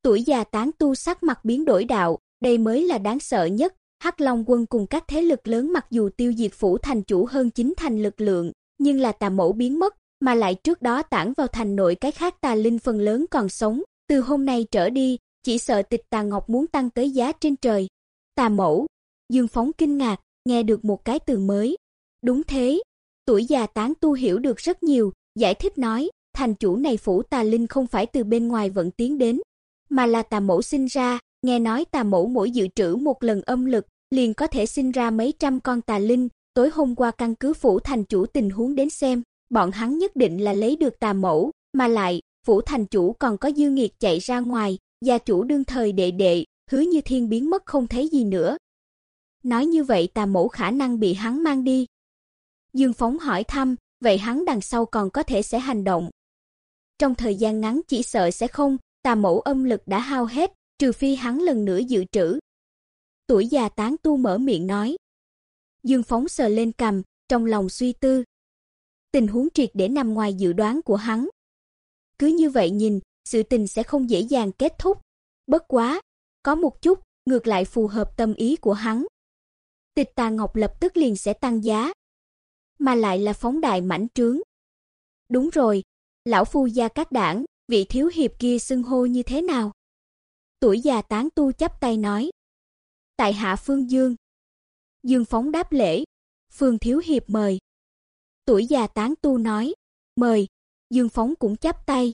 Tuổi già tán tu sắc mặt biến đổi đạo, đây mới là đáng sợ nhất, Hắc Long quân cùng các thế lực lớn mặc dù tiêu diệt phủ thành chủ hơn chính thành lực lượng, nhưng là tà mẫu biến mất, mà lại trước đó tản vào thành nội cái khác tà linh phần lớn còn sống, từ hôm nay trở đi, chỉ sợ tịch tà ngọc muốn tăng tới giá trên trời. Tà mẫu, Dương Phóng kinh ngạc, nghe được một cái từ mới. Đúng thế, tuổi già tán tu hiểu được rất nhiều, giải thích nói, thành chủ này phủ tà linh không phải từ bên ngoài vận tiến đến, mà là tà mẫu sinh ra, nghe nói tà mẫu mỗi dự trữ một lần âm lực, liền có thể sinh ra mấy trăm con tà linh, tối hôm qua căn cứ phủ thành chủ tình huống đến xem, bọn hắn nhất định là lấy được tà mẫu, mà lại, phủ thành chủ còn có dư nghiệt chạy ra ngoài, gia chủ đương thời đệ đệ, hứa như thiên biến mất không thấy gì nữa. Nói như vậy tà mẫu khả năng bị hắn mang đi. Dương Phóng hỏi thăm, vậy hắn đằng sau còn có thể sẽ hành động. Trong thời gian ngắn chỉ sợ sẽ không, tà mẫu âm lực đã hao hết, trừ phi hắn lần nữa dự trữ. Tuổi già tán tu mở miệng nói. Dương Phóng sờ lên cầm, trong lòng suy tư. Tình huống triệt để nằm ngoài dự đoán của hắn. Cứ như vậy nhìn, sự tình sẽ không dễ dàng kết thúc. Bất quá, có một chút, ngược lại phù hợp tâm ý của hắn. Tịch Tà Ngọc lập tức liền sẽ tăng giá, mà lại là phóng đại mảnh trướng. Đúng rồi, lão phu gia các đảng, vị thiếu hiệp kia xưng hô như thế nào? Tuổi già tán tu chắp tay nói. Tại hạ Phương Dương. Dương phóng đáp lễ, Phương thiếu hiệp mời. Tuổi già tán tu nói, mời. Dương phóng cũng chắp tay.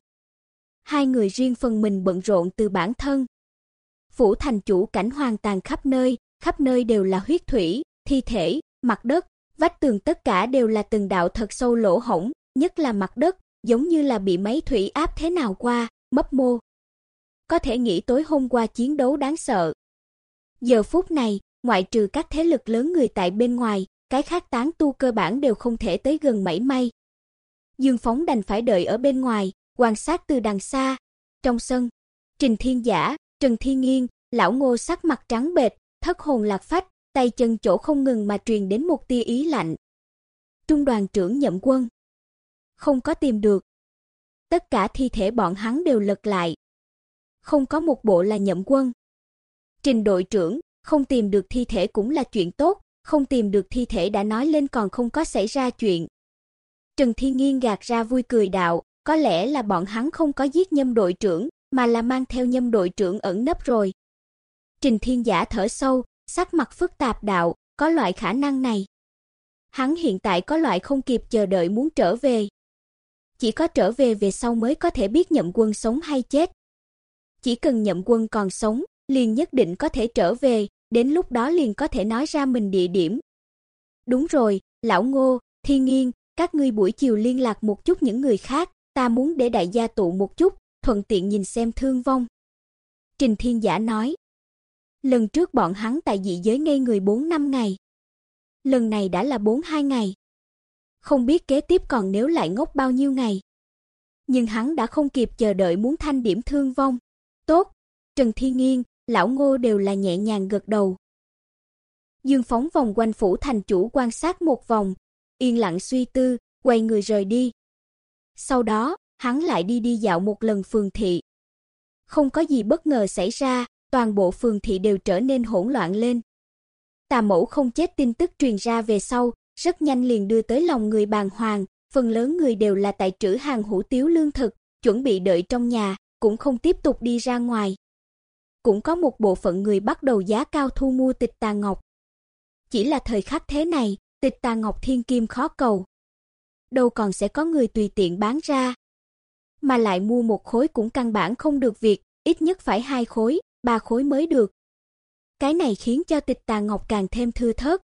Hai người riêng phần mình bận rộn từ bản thân. Phủ thành chủ cảnh hoang tàn khắp nơi, khắp nơi đều là huyết thủy, thi thể, mặt đất, vách tường tất cả đều là từng đạo thật sâu lỗ hổng, nhất là mặt đất, giống như là bị máy thủy áp thế nào qua, mấp mô. Có thể nghĩ tối hôm qua chiến đấu đáng sợ. Giờ phút này, ngoại trừ các thế lực lớn người tại bên ngoài, cái khác tán tu cơ bản đều không thể tới gần mảy may. Dương Phóng đành phải đợi ở bên ngoài, quan sát từ đằng xa. Trong sân, Trình Thiên Giả, Trần Thiên Nghiên, lão Ngô sắc mặt trắng bệch, thất hồn lạc phách, tay chân chỗ không ngừng mà truyền đến một tia ý lạnh. Trung đoàn trưởng Nhậm Quân không có tìm được. Tất cả thi thể bọn hắn đều lật lại. Không có một bộ là Nhậm Quân. Trình đội trưởng, không tìm được thi thể cũng là chuyện tốt, không tìm được thi thể đã nói lên còn không có xảy ra chuyện. Trần Thiên Nghiên gạt ra vui cười đạo, có lẽ là bọn hắn không có giết Nhâm đội trưởng, mà là mang theo Nhâm đội trưởng ẩn nấp rồi. Trình Thiên Giả thở sâu, sắc mặt phức tạp đạo, có loại khả năng này. Hắn hiện tại có loại không kịp chờ đợi muốn trở về. Chỉ có trở về về sau mới có thể biết Nhậm Quân sống hay chết. Chỉ cần Nhậm Quân còn sống, liền nhất định có thể trở về, đến lúc đó liền có thể nói ra mình địa điểm. Đúng rồi, lão Ngô, Thiên Nghiên, các ngươi buổi chiều liên lạc một chút những người khác, ta muốn để đại gia tụ một chút, thuận tiện nhìn xem thương vong. Trình Thiên Giả nói. Lần trước bọn hắn tại dị giới ngây người 4 năm ngày. Lần này đã là 4-2 ngày. Không biết kế tiếp còn nếu lại ngốc bao nhiêu ngày. Nhưng hắn đã không kịp chờ đợi muốn thanh điểm thương vong. Tốt, Trần Thiên Nghiên, lão Ngô đều là nhẹ nhàng gật đầu. Dương phóng vòng quanh phủ thành chủ quan sát một vòng, yên lặng suy tư, quay người rời đi. Sau đó, hắn lại đi đi dạo một lần phường thị. Không có gì bất ngờ xảy ra, toàn bộ phường thị đều trở nên hỗn loạn lên. Tà mẫu không chết tin tức truyền ra về sau, rất nhanh liền đưa tới lòng người bàng hoàng, phần lớn người đều là tại trữ hàng hủ tiếu lương thực, chuẩn bị đợi trong nhà, cũng không tiếp tục đi ra ngoài. Cũng có một bộ phận người bắt đầu giá cao thu mua tịch tà ngọc. Chỉ là thời khắc thế này, tịch tà ngọc thiên kim khó cầu. Đâu còn sẽ có người tùy tiện bán ra. Mà lại mua một khối cũng căn bản không được việc, ít nhất phải hai khối, ba khối mới được. Cái này khiến cho tịch tà ngọc càng thêm thưa thớt.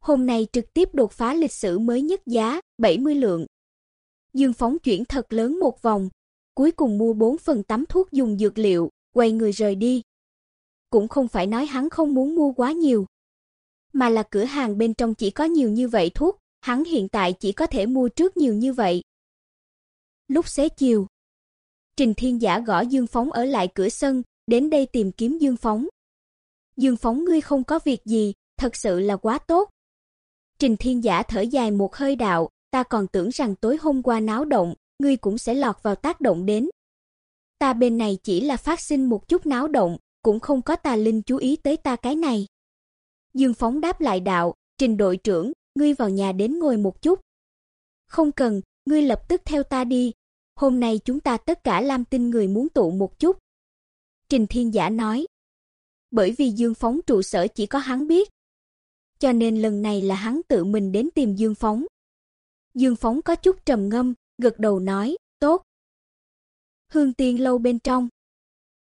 Hôm nay trực tiếp đột phá lịch sử mới nhất giá, 70 lượng. Dương phóng chuyển thật lớn một vòng, cuối cùng mua 4 phần tắm thuốc dùng dược liệu, quay người rời đi. Cũng không phải nói hắn không muốn mua quá nhiều, mà là cửa hàng bên trong chỉ có nhiều như vậy thuốc, hắn hiện tại chỉ có thể mua trước nhiều như vậy. Lúc xế chiều, Trình Thiên Giả gõ Dương Phóng ở lại cửa sân, đến đây tìm kiếm Dương Phóng. Dương Phóng ngươi không có việc gì, thật sự là quá tốt. Trình Thiên Giả thở dài một hơi đạo, ta còn tưởng rằng tối hôm qua náo động, ngươi cũng sẽ lọt vào tác động đến. ta bên này chỉ là phát sinh một chút náo động, cũng không có tà linh chú ý tới ta cái này. Dương Phóng đáp lại đạo, trình đội trưởng, ngươi vào nhà đến ngồi một chút. Không cần, ngươi lập tức theo ta đi, hôm nay chúng ta tất cả Lam Tinh người muốn tụ một chút. Trình Thiên Giả nói. Bởi vì Dương Phóng trụ sở chỉ có hắn biết, cho nên lần này là hắn tự mình đến tìm Dương Phóng. Dương Phóng có chút trầm ngâm, gật đầu nói, tốt. Hương Tiên lâu bên trong.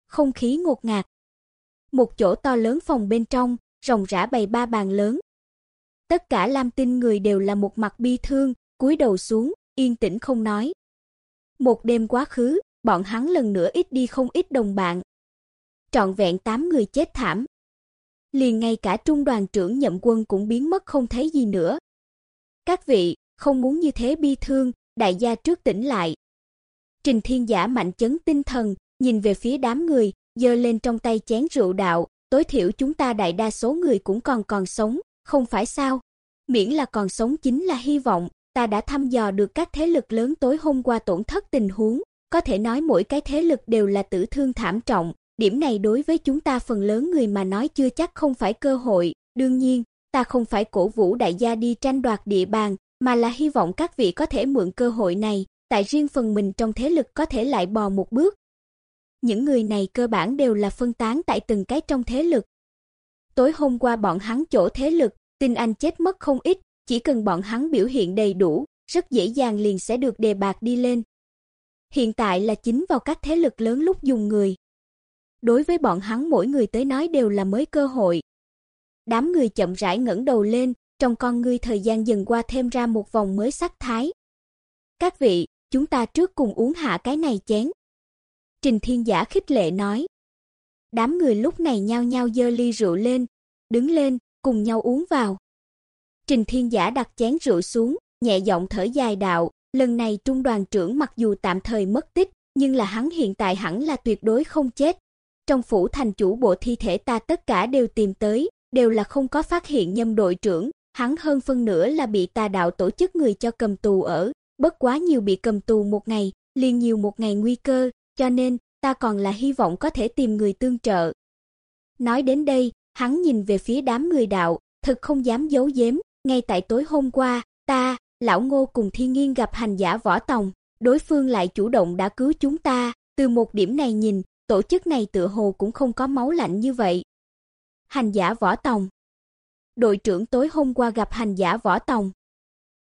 Không khí ngột ngạt. Một chỗ to lớn phòng bên trong, rồng rã bày ba bàn lớn. Tất cả Lam Tinh người đều là một mặt bi thương, cúi đầu xuống, yên tĩnh không nói. Một đêm quá khứ, bọn hắn lần nữa ít đi không ít đồng bạn. Trọn vẹn 8 người chết thảm. Liền ngay cả trung đoàn trưởng nhậm quân cũng biến mất không thấy gì nữa. Các vị, không muốn như thế bi thương, đại gia trước tỉnh lại. Trình Thiên Giả mạnh chấn tinh thần, nhìn về phía đám người, giơ lên trong tay chén rượu đạo, tối thiểu chúng ta đại đa số người cũng còn còn sống, không phải sao? Miễn là còn sống chính là hy vọng, ta đã thăm dò được các thế lực lớn tối hôm qua tổn thất tình huống, có thể nói mỗi cái thế lực đều là tử thương thảm trọng, điểm này đối với chúng ta phần lớn người mà nói chưa chắc không phải cơ hội, đương nhiên, ta không phải cổ vũ đại gia đi tranh đoạt địa bàn, mà là hy vọng các vị có thể mượn cơ hội này, tại riêng phần mình trong thế lực có thể lại bò một bước. Những người này cơ bản đều là phân tán tại từng cái trong thế lực. Tối hôm qua bọn hắn chỗ thế lực, tin anh chết mất không ít, chỉ cần bọn hắn biểu hiện đầy đủ, rất dễ dàng liền sẽ được đề bạc đi lên. Hiện tại là chính vào các thế lực lớn lúc dùng người. Đối với bọn hắn mỗi người tới nói đều là mới cơ hội. Đám người chậm rãi ngẩng đầu lên, trong con ngươi thời gian dần qua thêm ra một vòng mới sắc thái. Các vị, chúng ta trước cùng uống hạ cái này chén. Trình Thiên Giả khích lệ nói. Đám người lúc này nhao nhao dơ ly rượu lên, đứng lên, cùng nhau uống vào. Trình Thiên Giả đặt chén rượu xuống, nhẹ giọng thở dài đạo, lần này trung đoàn trưởng mặc dù tạm thời mất tích, nhưng là hắn hiện tại hẳn là tuyệt đối không chết. Trong phủ thành chủ bộ thi thể ta tất cả đều tìm tới, đều là không có phát hiện nhâm đội trưởng, hắn hơn phân nửa là bị tà đạo tổ chức người cho cầm tù ở, bất quá nhiều bị cầm tù một ngày, liền nhiều một ngày nguy cơ, cho nên ta còn là hy vọng có thể tìm người tương trợ. Nói đến đây, hắn nhìn về phía đám người đạo, thật không dám giấu giếm, ngay tại tối hôm qua, ta, lão Ngô cùng Thiên Nghiên gặp hành giả Võ Tòng, đối phương lại chủ động đã cứu chúng ta, từ một điểm này nhìn, tổ chức này tựa hồ cũng không có máu lạnh như vậy. Hành giả Võ Tòng Đội trưởng tối hôm qua gặp hành giả Võ Tòng.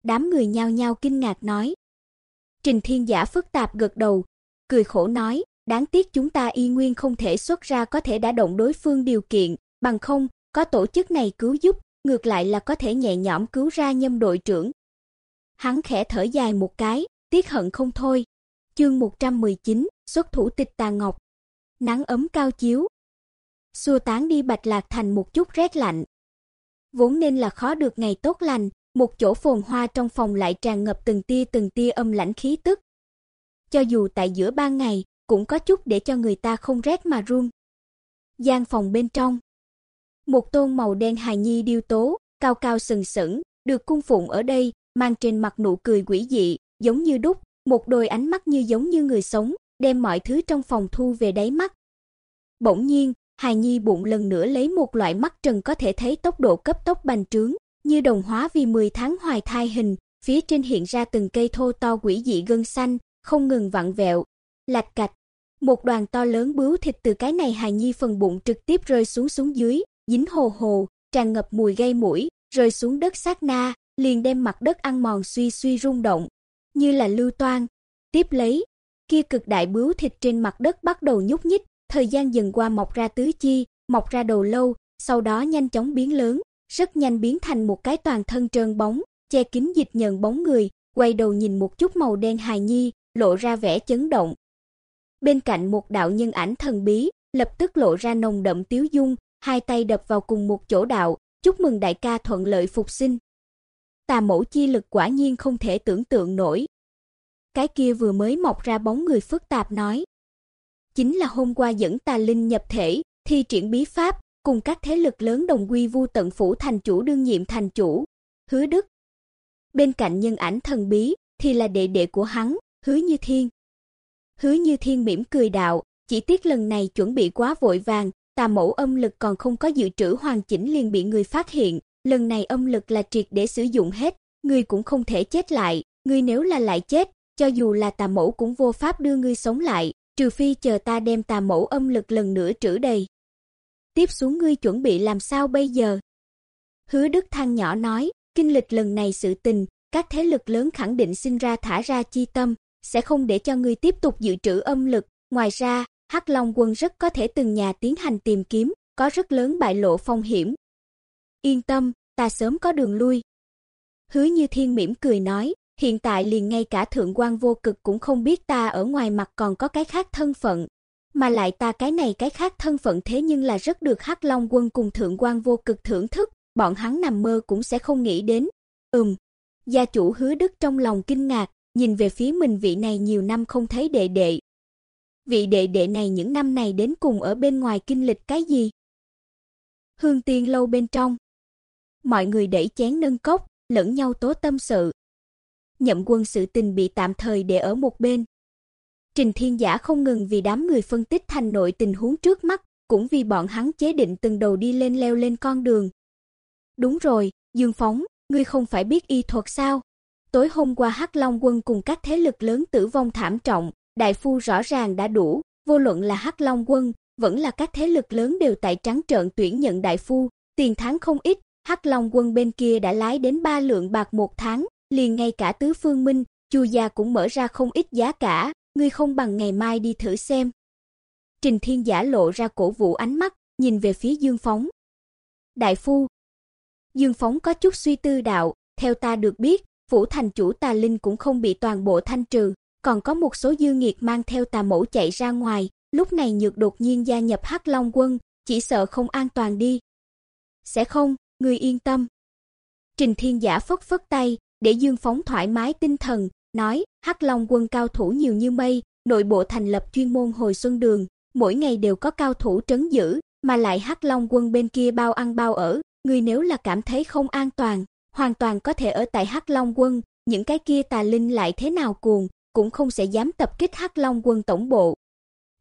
Đám người nhao nhao kinh ngạc nói. Trình Thiên Giả phức tạp gật đầu, cười khổ nói, đáng tiếc chúng ta y nguyên không thể xuất ra có thể đã động đối phương điều kiện, bằng không, có tổ chức này cứu giúp, ngược lại là có thể nhẹ nhõm cứu ra nhâm đội trưởng. Hắn khẽ thở dài một cái, tiếc hận không thôi. Chương 119, xuất thủ tịch tà ngọc. Nắng ấm cao chiếu, xua tán đi Bạch Lạc thành một chút rét lạnh. Vốn nên là khó được ngày tốt lành, một chỗ phồn hoa trong phòng lại tràn ngập từng tia từng tia âm lãnh khí tức. Cho dù tại giữa ban ngày, cũng có chút để cho người ta không rét mà run. Gian phòng bên trong, một tôn màu đen hài nhi điêu tố, cao cao sừng sững, được cung phụng ở đây, mang trên mặt nụ cười quỷ dị, giống như đúc, một đôi ánh mắt như giống như người sống, đem mọi thứ trong phòng thu về đáy mắt. Bỗng nhiên, hài nhi bụng lần nữa lấy một loại mắt trần có thể thấy tốc độ cấp tốc bành trướng, như đồng hóa vì 10 tháng hoài thai hình, phía trên hiện ra từng cây thô to quỷ dị gân xanh, không ngừng vặn vẹo, lạch cạch. Một đoàn to lớn bướu thịt từ cái này hài nhi phần bụng trực tiếp rơi xuống xuống dưới, dính hồ hồ, tràn ngập mùi gây mũi, rơi xuống đất sát na, liền đem mặt đất ăn mòn suy suy rung động, như là lưu toan. Tiếp lấy, kia cực đại bướu thịt trên mặt đất bắt đầu nhúc nhích, thời gian dần qua mọc ra tứ chi, mọc ra đầu lâu, sau đó nhanh chóng biến lớn, rất nhanh biến thành một cái toàn thân trơn bóng, che kín dịch nhờn bóng người, quay đầu nhìn một chút màu đen hài nhi, lộ ra vẻ chấn động. Bên cạnh một đạo nhân ảnh thần bí, lập tức lộ ra nồng đậm tiếu dung, hai tay đập vào cùng một chỗ đạo, chúc mừng đại ca thuận lợi phục sinh. Tà mẫu chi lực quả nhiên không thể tưởng tượng nổi. Cái kia vừa mới mọc ra bóng người phức tạp nói. Chính là hôm qua dẫn tà linh nhập thể, thi triển bí pháp, cùng các thế lực lớn đồng quy vu tận phủ thành chủ đương nhiệm thành chủ, Hứa Đức. Bên cạnh nhân ảnh thần bí thì là đệ đệ của hắn, Hứa Như Thiên. Hứa Như Thiên mỉm cười đạo, chỉ tiếc lần này chuẩn bị quá vội vàng, tà mẫu âm lực còn không có dự trữ hoàn chỉnh liền bị người phát hiện, lần này âm lực là triệt để sử dụng hết, ngươi cũng không thể chết lại, ngươi nếu là lại chết, cho dù là tà mẫu cũng vô pháp đưa ngươi sống lại, trừ phi chờ ta đem tà mẫu âm lực lần nữa trữ đầy. Tiếp xuống ngươi chuẩn bị làm sao bây giờ? Hứa Đức Thăng nhỏ nói, kinh lịch lần này sự tình, các thế lực lớn khẳng định sinh ra thả ra chi tâm, sẽ không để cho ngươi tiếp tục dự trữ âm lực, ngoài ra, Hắc Long quân rất có thể từng nhà tiến hành tìm kiếm, có rất lớn bại lộ phong hiểm. Yên tâm, ta sớm có đường lui. Hứa Như Thiên mỉm cười nói, hiện tại liền ngay cả thượng quan vô cực cũng không biết ta ở ngoài mặt còn có cái khác thân phận, mà lại ta cái này cái khác thân phận thế nhưng là rất được Hắc Long quân cùng thượng quan vô cực thưởng thức, bọn hắn nằm mơ cũng sẽ không nghĩ đến. Ừm. Gia chủ Hứa Đức trong lòng kinh ngạc, nhìn về phía mình vị này nhiều năm không thấy đệ đệ. Vị đệ đệ này những năm này đến cùng ở bên ngoài kinh lịch cái gì? Hương Tiên lâu bên trong. Mọi người đẩy chén nâng cốc, lẫn nhau tố tâm sự. Nhậm Quân sự tình bị tạm thời để ở một bên. Trình Thiên Giả không ngừng vì đám người phân tích thành nội tình huống trước mắt, cũng vì bọn hắn chế định từng đầu đi lên leo lên con đường. Đúng rồi, Dương Phóng, ngươi không phải biết y thuật sao? Tối hôm qua Hắc Long quân cùng các thế lực lớn tử vong thảm trọng, đại phu rõ ràng đã đủ, vô luận là Hắc Long quân, vẫn là các thế lực lớn đều tại trắng trợn tuyển nhận đại phu, tiền tháng không ít, Hắc Long quân bên kia đã lái đến ba lượng bạc một tháng, liền ngay cả tứ phương minh, Chu gia cũng mở ra không ít giá cả, ngươi không bằng ngày mai đi thử xem. Trình Thiên Giả lộ ra cổ vũ ánh mắt, nhìn về phía Dương Phóng. Đại phu. Dương Phóng có chút suy tư đạo, theo ta được biết, phủ thành chủ tà linh cũng không bị toàn bộ thanh trừ, còn có một số dư nghiệt mang theo tà mẫu chạy ra ngoài, lúc này nhược đột nhiên gia nhập Hắc Long quân, chỉ sợ không an toàn đi. Sẽ không, ngươi yên tâm. Trình Thiên Giả phất phất tay, để Dương Phóng thoải mái tinh thần, nói, Hắc Long quân cao thủ nhiều như mây, nội bộ thành lập chuyên môn hồi xuân đường, mỗi ngày đều có cao thủ trấn giữ, mà lại Hắc Long quân bên kia bao ăn bao ở, ngươi nếu là cảm thấy không an toàn, hoàn toàn có thể ở tại Hắc Long quân, những cái kia tà linh lại thế nào cuồng, cũng không sẽ dám tập kích Hắc Long quân tổng bộ.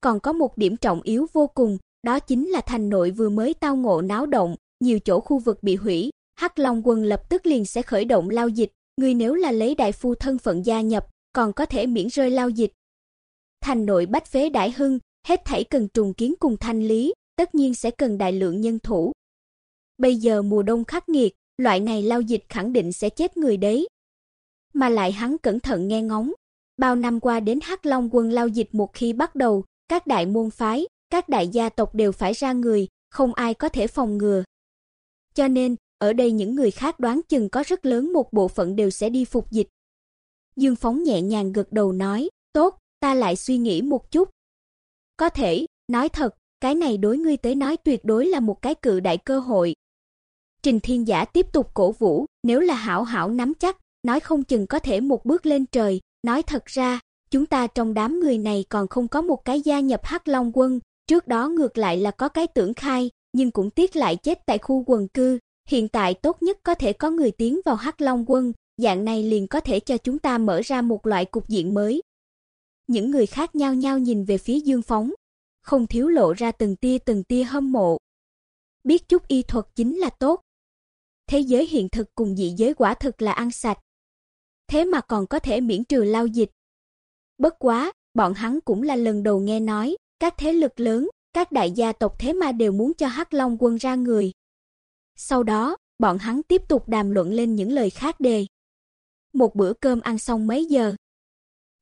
Còn có một điểm trọng yếu vô cùng, đó chính là thành nội vừa mới tao ngộ náo động, nhiều chỗ khu vực bị hủy, Hắc Long quân lập tức liền sẽ khởi động lao dịch, ngươi nếu là lấy đại phu thân phận gia nhập, còn có thể miễn rơi lao dịch. Thành nội bách phế đại hưng, hết thảy cần trùng kiến cùng thanh lý, tất nhiên sẽ cần đại lượng nhân thủ. Bây giờ mùa đông khắc nghiệt, loại này lao dịch khẳng định sẽ chết người đấy. Mà lại hắn cẩn thận nghe ngóng, bao năm qua đến Hắc Long quân lao dịch một khi bắt đầu, các đại môn phái, các đại gia tộc đều phải ra người, không ai có thể phòng ngừa. Cho nên, ở đây những người khác đoán chừng có rất lớn một bộ phận đều sẽ đi phục dịch. Dương Phóng nhẹ nhàng gật đầu nói, tốt, ta lại suy nghĩ một chút. Có thể, nói thật, cái này đối ngươi tới nói tuyệt đối là một cái cự đại cơ hội. Trình Thiên Giả tiếp tục cổ vũ, nếu là hảo hảo nắm chắc, nói không chừng có thể một bước lên trời, nói thật ra, chúng ta trong đám người này còn không có một cái gia nhập Hắc Long quân, trước đó ngược lại là có cái tưởng khai, nhưng cũng tiếc lại chết tại khu quần cư, hiện tại tốt nhất có thể có người tiến vào Hắc Long quân, dạng này liền có thể cho chúng ta mở ra một loại cục diện mới. Những người khác nhao nhao nhìn về phía Dương Phóng, không thiếu lộ ra từng tia từng tia hâm mộ. Biết chút y thuật chính là tốt. Thế giới hiện thực cùng dị giới quả thực là ăn sạch. Thế mà còn có thể miễn trừ lao dịch. Bất quá, bọn hắn cũng là lần đầu nghe nói, các thế lực lớn, các đại gia tộc thế mà đều muốn cho Hắc Long quân ra người. Sau đó, bọn hắn tiếp tục đàm luận lên những lời khác đề. Một bữa cơm ăn xong mấy giờ,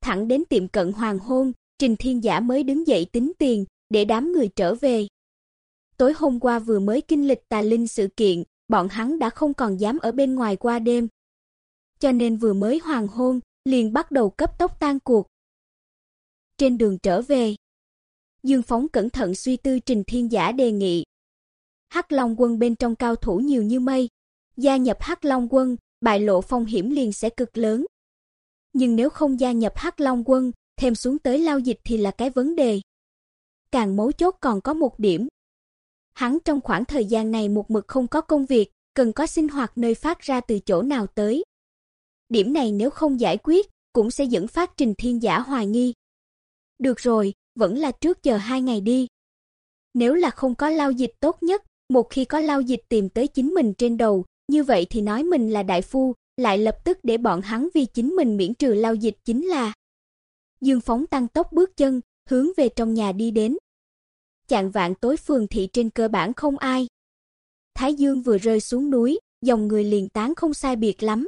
thẳng đến tiệm cận hoàng hôn, Trình Thiên Giả mới đứng dậy tính tiền để đám người trở về. Tối hôm qua vừa mới kinh lịch tà linh sự kiện, bọn hắn đã không còn dám ở bên ngoài qua đêm. Cho nên vừa mới hoàng hôn, liền bắt đầu cấp tốc tan cuộc. Trên đường trở về, Dương Phóng cẩn thận suy tư Trình Thiên Giả đề nghị. Hắc Long quân bên trong cao thủ nhiều như mây, gia nhập Hắc Long quân, bại lộ phong hiểm liền sẽ cực lớn. Nhưng nếu không gia nhập Hắc Long quân, thêm xuống tới lao dịch thì là cái vấn đề. Càng mấu chốt còn có một điểm. Hắn trong khoảng thời gian này một mực không có công việc, cần có sinh hoạt nơi phát ra từ chỗ nào tới. Điểm này nếu không giải quyết, cũng sẽ dẫn phát Trình Thiên Giả hoài nghi. Được rồi, vẫn là trước giờ hai ngày đi. Nếu là không có lao dịch tốt nhất, một khi có lao dịch tìm tới chính mình trên đầu, như vậy thì nói mình là đại phu, lại lập tức để bọn hắn vì chính mình miễn trừ lao dịch chính là. Dương Phóng tăng tốc bước chân, hướng về trong nhà đi đến. Chạng vạn tối phường thị trên cơ bản không ai. Thái Dương vừa rơi xuống núi, dòng người liền tán không sai biệt lắm.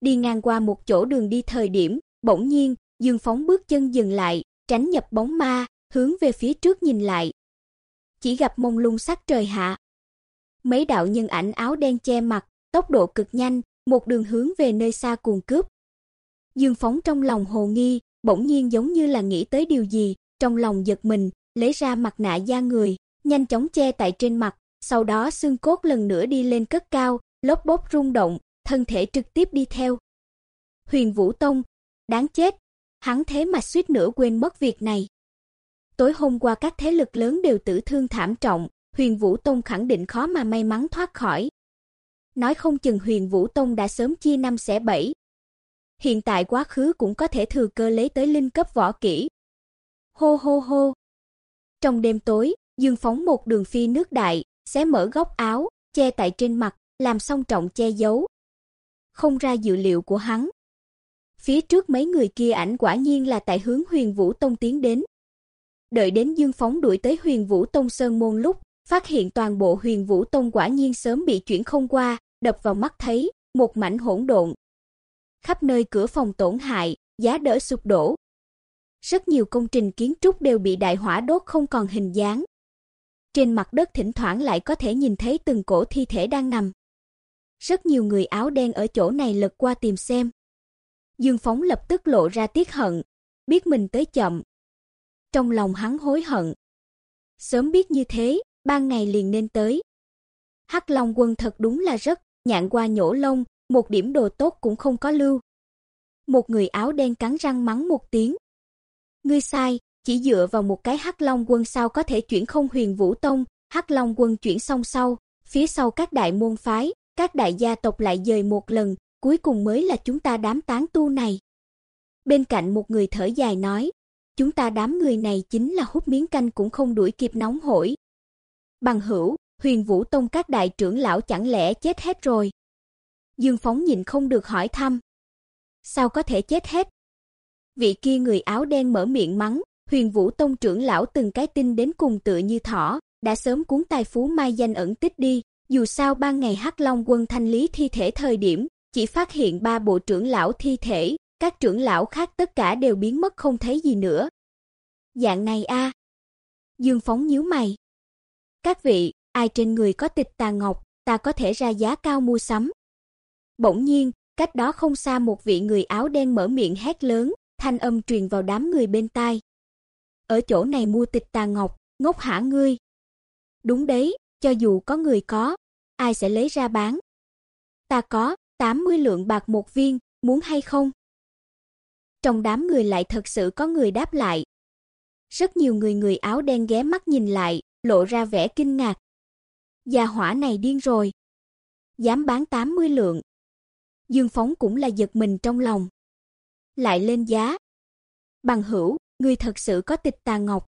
Đi ngang qua một chỗ đường đi thời điểm, bỗng nhiên, Dương Phóng bước chân dừng lại, tránh nhập bóng ma, hướng về phía trước nhìn lại. Chỉ gặp mông lung sắc trời hạ. Mấy đạo nhân ảnh áo đen che mặt, tốc độ cực nhanh, một đường hướng về nơi xa cuồng cướp. Dương Phóng trong lòng hồ nghi, bỗng nhiên giống như là nghĩ tới điều gì, trong lòng giật mình, lấy ra mặt nạ da người, nhanh chóng che tại trên mặt, sau đó xương cốt lần nữa đi lên cất cao, lốp bốp rung động, thân thể trực tiếp đi theo. Huyền Vũ Tông, đáng chết, hắn thế mà suýt nữa quên mất việc này. Tối hôm qua các thế lực lớn đều tử thương thảm trọng, Huyền Vũ Tông khẳng định khó mà may mắn thoát khỏi. Nói không chừng Huyền Vũ Tông đã sớm chia năm xẻ bảy. Hiện tại quá khứ cũng có thể thừa cơ lấy tới linh cấp võ kỹ. Hô hô hô. Trong đêm tối, Dương phóng một đường phi nước đại, xé mở góc áo, che tại trên mặt, làm xong trọng che giấu. Không ra dự liệu của hắn. Phía trước mấy người kia ảnh quả nhiên là tại hướng Huyền Vũ Tông tiến đến. Đợi đến Dương Phóng đuổi tới Huyền Vũ Tông sơn môn lúc, phát hiện toàn bộ Huyền Vũ Tông quả nhiên sớm bị chuyển không qua, đập vào mắt thấy một mảnh hỗn độn. Khắp nơi cửa phòng tổn hại, giá đỡ sụp đổ. Rất nhiều công trình kiến trúc đều bị đại hỏa đốt không còn hình dáng. Trên mặt đất thỉnh thoảng lại có thể nhìn thấy từng cổ thi thể đang nằm. Rất nhiều người áo đen ở chỗ này lật qua tìm xem. Dương Phóng lập tức lộ ra tiếc hận, biết mình tới chậm. Trong lòng hắn hối hận. Sớm biết như thế, ban ngày liền nên tới. Hắc Long quân thật đúng là rất nhạn qua nhổ lông, một điểm đồ tốt cũng không có lưu. Một người áo đen cắn răng mắng một tiếng. Ngươi sai, chỉ dựa vào một cái Hắc Long quân sao có thể chuyển không Huyền Vũ Tông, Hắc Long quân chuyển xong sau, phía sau các đại môn phái, các đại gia tộc lại dời một lần, cuối cùng mới là chúng ta đám tán tu này. Bên cạnh một người thở dài nói, chúng ta đám người này chính là hút miếng canh cũng không đuổi kịp nóng hổi. Bằng hữu, Huyền Vũ Tông các đại trưởng lão chẳng lẽ chết hết rồi? Dương Phóng nhìn không được hỏi thăm. Sao có thể chết hết? Vị kia người áo đen mở miệng mắng, Huyền Vũ Tông trưởng lão từng cái tin đến cùng tựa như thỏ, đã sớm cuốn tài phú mai danh ẩn tích đi, dù sao ban ngày Hắc Long quân thanh lý thi thể thời điểm, chỉ phát hiện ba bộ trưởng lão thi thể, các trưởng lão khác tất cả đều biến mất không thấy gì nữa. Dạng này a. Dương Phóng nhíu mày. Các vị, ai trên người có tịch tà ngọc, ta có thể ra giá cao mua sắm. Bỗng nhiên, cách đó không xa một vị người áo đen mở miệng hét lớn, thanh âm truyền vào đám người bên tai. Ở chỗ này mua tịch tà ngọc, ngốc hả ngươi? Đúng đấy, cho dù có người có, ai sẽ lấy ra bán? Ta có, 80 lượng bạc một viên, muốn hay không? Trong đám người lại thật sự có người đáp lại. Rất nhiều người người áo đen ghé mắt nhìn lại, lộ ra vẻ kinh ngạc. Gia hỏa này điên rồi. Dám bán 80 lượng. Dương Phóng cũng là giật mình trong lòng. Lại lên giá. Bằng hữu, người thật sự có tịch tà ngọc.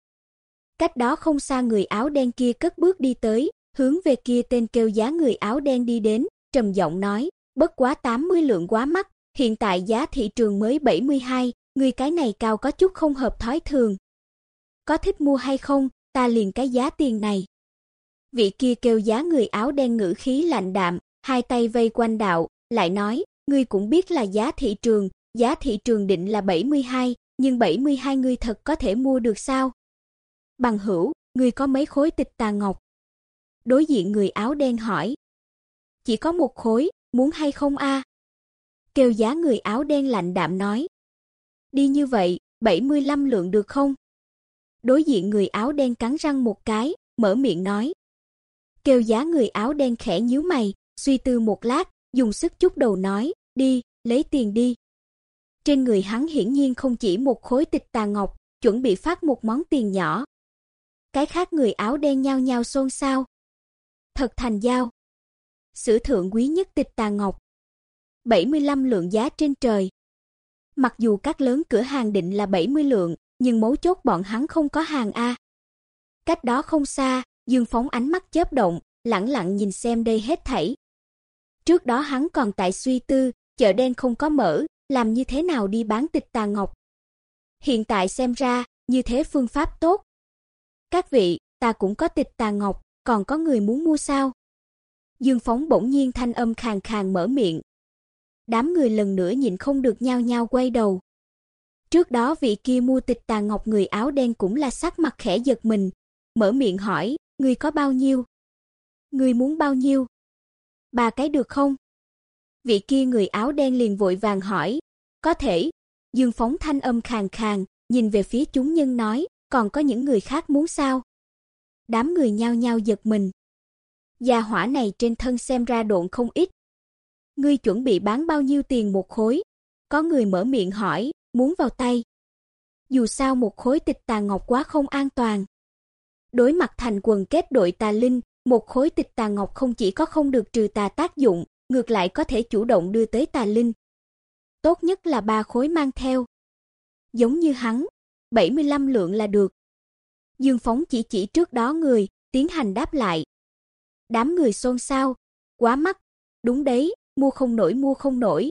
Cách đó không xa người áo đen kia cất bước đi tới, hướng về kia tên kêu giá người áo đen đi đến, trầm giọng nói, bất quá 80 lượng quá mắc, hiện tại giá thị trường mới 72, người cái này cao có chút không hợp thói thường. Có thích mua hay không, ta liền cái giá tiền này. Vị kia kêu giá người áo đen ngữ khí lạnh đạm, hai tay vây quanh đạo, lại nói, ngươi cũng biết là giá thị trường, giá thị trường định là 72, nhưng 72 ngươi thật có thể mua được sao? Bằng hữu, ngươi có mấy khối tịch tà ngọc? Đối diện người áo đen hỏi. Chỉ có một khối, muốn hay không a? Kêu giá người áo đen lạnh đạm nói. Đi như vậy, 75 lượng được không? Đối diện người áo đen cắn răng một cái, mở miệng nói. Kêu giá người áo đen khẽ nhíu mày, suy tư một lát, dùng sức chút đầu nói, đi, lấy tiền đi. Trên người hắn hiển nhiên không chỉ một khối tịch tà ngọc, chuẩn bị phát một món tiền nhỏ. Cái khác người áo đen nhao nhao xôn xao. Thật thành giao. Sử thượng quý nhất tịch tà ngọc. 75 lượng giá trên trời. Mặc dù các lớn cửa hàng định là 70 lượng, nhưng mấu chốt bọn hắn không có hàng a. Cách đó không xa, Dương Phóng ánh mắt chớp động, lẳng lặng nhìn xem đây hết thảy. Trước đó hắn còn tại suy tư, chợ đen không có mở, làm như thế nào đi bán tịch tà ngọc. Hiện tại xem ra, như thế phương pháp tốt. Các vị, ta cũng có tịch tà ngọc, còn có người muốn mua sao? Dương Phóng bỗng nhiên thanh âm khàn khàn mở miệng. Đám người lần nữa nhìn không được nhao nhao quay đầu. Trước đó vị kia mua tịch tà ngọc người áo đen cũng là sắc mặt khẽ giật mình, mở miệng hỏi, "Ngươi có bao nhiêu?" "Ngươi muốn bao nhiêu?" "Ba cái được không?" Vị kia người áo đen liền vội vàng hỏi, "Có thể." Dương Phóng thanh âm khàn khàn, nhìn về phía chúng nhân nói, "Còn có những người khác muốn sao?" Đám người nhao nhao giật mình. Gia hỏa này trên thân xem ra độn không ít. Ngươi chuẩn bị bán bao nhiêu tiền một khối? Có người mở miệng hỏi, muốn vào tay. Dù sao một khối tịch tà ngọc quá không an toàn. Đối mặt thành quần kết đội tà linh, một khối tịch tà ngọc không chỉ có không được trừ tà tác dụng, ngược lại có thể chủ động đưa tới tà linh. Tốt nhất là ba khối mang theo. Giống như hắn, 75 lượng là được. Dương Phóng chỉ chỉ trước đó người, tiến hành đáp lại. Đám người xôn xao, quá mắc, đúng đấy, mua không nổi mua không nổi.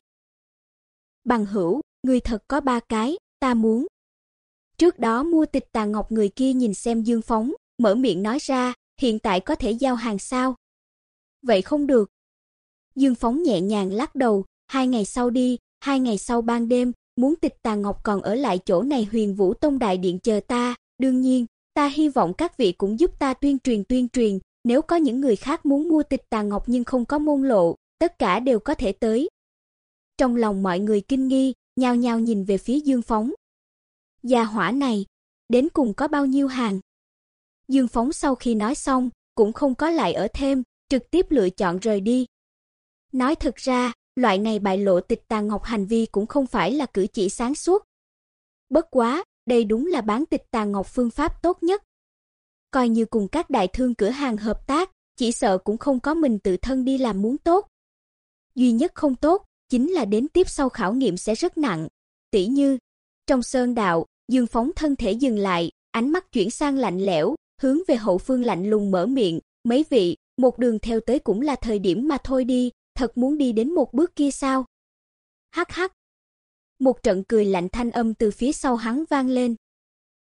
Bằng hữu, người thật có ba cái, ta muốn. Trước đó mua tịch tà ngọc người kia nhìn xem Dương Phóng, mở miệng nói ra, hiện tại có thể giao hàng sao? Vậy không được. Dương Phóng nhẹ nhàng lắc đầu, hai ngày sau đi, hai ngày sau ban đêm, muốn tịch tà ngọc còn ở lại chỗ này Huyền Vũ Tông đại điện chờ ta, đương nhiên, ta hy vọng các vị cũng giúp ta tuyên truyền tuyên truyền, nếu có những người khác muốn mua tịch tà ngọc nhưng không có môn lộ, tất cả đều có thể tới. Trong lòng mọi người kinh nghi, nhao nhao nhìn về phía Dương Phóng. Gia hỏa này, đến cùng có bao nhiêu hàng? Dương Phóng sau khi nói xong, cũng không có lại ở thêm, trực tiếp lựa chọn rời đi. Nói thật ra, loại này bại lộ tịch tà ngọc hành vi cũng không phải là cử chỉ sáng suốt. Bất quá, đây đúng là bán tịch tà ngọc phương pháp tốt nhất. Coi như cùng các đại thương cửa hàng hợp tác, chỉ sợ cũng không có mình tự thân đi làm muốn tốt. Duy nhất không tốt chính là đến tiếp sau khảo nghiệm sẽ rất nặng. Tỷ như, trong sơn đạo, Dương Phóng thân thể dừng lại, ánh mắt chuyển sang lạnh lẽo, hướng về hậu phương lạnh lùng mở miệng, "Mấy vị, một đường theo tới cũng là thời điểm mà thôi đi, thật muốn đi đến một bước kia sao?" Hắc hắc. Một trận cười lạnh thanh âm từ phía sau hắn vang lên.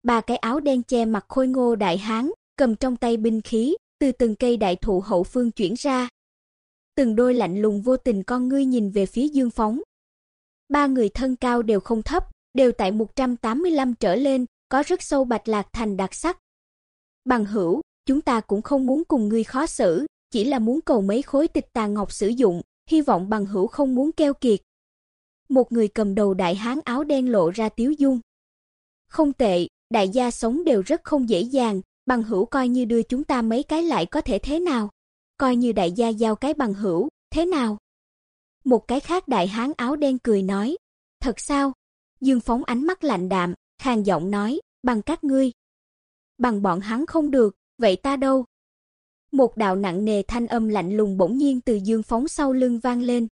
Ba cái áo đen che mặt khôi ngô đại hán, cầm trong tay binh khí, từ từng cây đại thụ hậu phương chuyển ra, từng đôi lạnh lùng vô tình con ngươi nhìn về phía Dương Phóng. Ba người thân cao đều không thấp, đều tại 185 trở lên, có rất sâu bạch lạc thành đặc sắc. Bằng hữu, chúng ta cũng không muốn cùng ngươi khó xử, chỉ là muốn cầu mấy khối tịch tà ngọc sử dụng, hy vọng bằng hữu không muốn keo kiệt. Một người cầm đầu đại hán áo đen lộ ra tiếu dung. Không tệ, đại gia sống đều rất không dễ dàng, bằng hữu coi như đưa chúng ta mấy cái lại có thể thế nào? coi như đại gia giao cái bằng hữu, thế nào? Một cái khác đại hán áo đen cười nói, thật sao? Dương Phóng ánh mắt lạnh đạm, khàn giọng nói, bằng các ngươi. Bằng bọn hắn không được, vậy ta đâu? Một đạo nặng nề thanh âm lạnh lùng bỗng nhiên từ Dương Phóng sau lưng vang lên.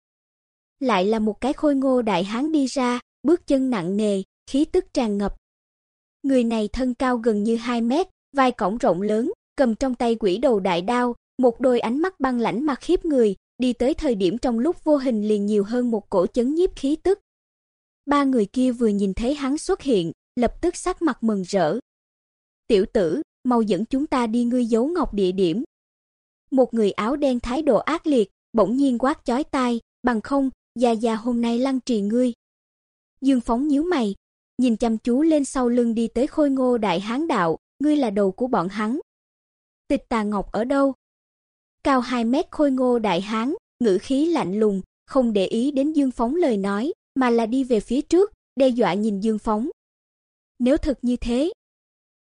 Lại là một cái khôi ngô đại hán đi ra, bước chân nặng nề, khí tức tràn ngập. Người này thân cao gần như 2 mét, vai cổng rộng lớn, cầm trong tay quỷ đầu đại đao, một đôi ánh mắt băng lãnh mà khiếp người, đi tới thời điểm trong lúc vô hình liền nhiều hơn một cổ chấn nhiếp khí tức. Ba người kia vừa nhìn thấy hắn xuất hiện, lập tức sắc mặt mừng rỡ. "Tiểu tử, mau dẫn chúng ta đi ngươi giấu ngọc địa điểm." Một người áo đen thái độ ác liệt, bỗng nhiên quát chói tai, "Bằng không, già già hôm nay lăng trì ngươi." Dương Phóng nhíu mày, nhìn chăm chú lên sau lưng đi tới Khôi Ngô đại hán đạo, "Ngươi là đầu của bọn hắn." Tịch Tà Ngọc ở đâu? cao 2 mét khôi ngô đại hán, ngữ khí lạnh lùng, không để ý đến Dương Phóng lời nói, mà là đi về phía trước, đe dọa nhìn Dương Phóng. Nếu thật như thế,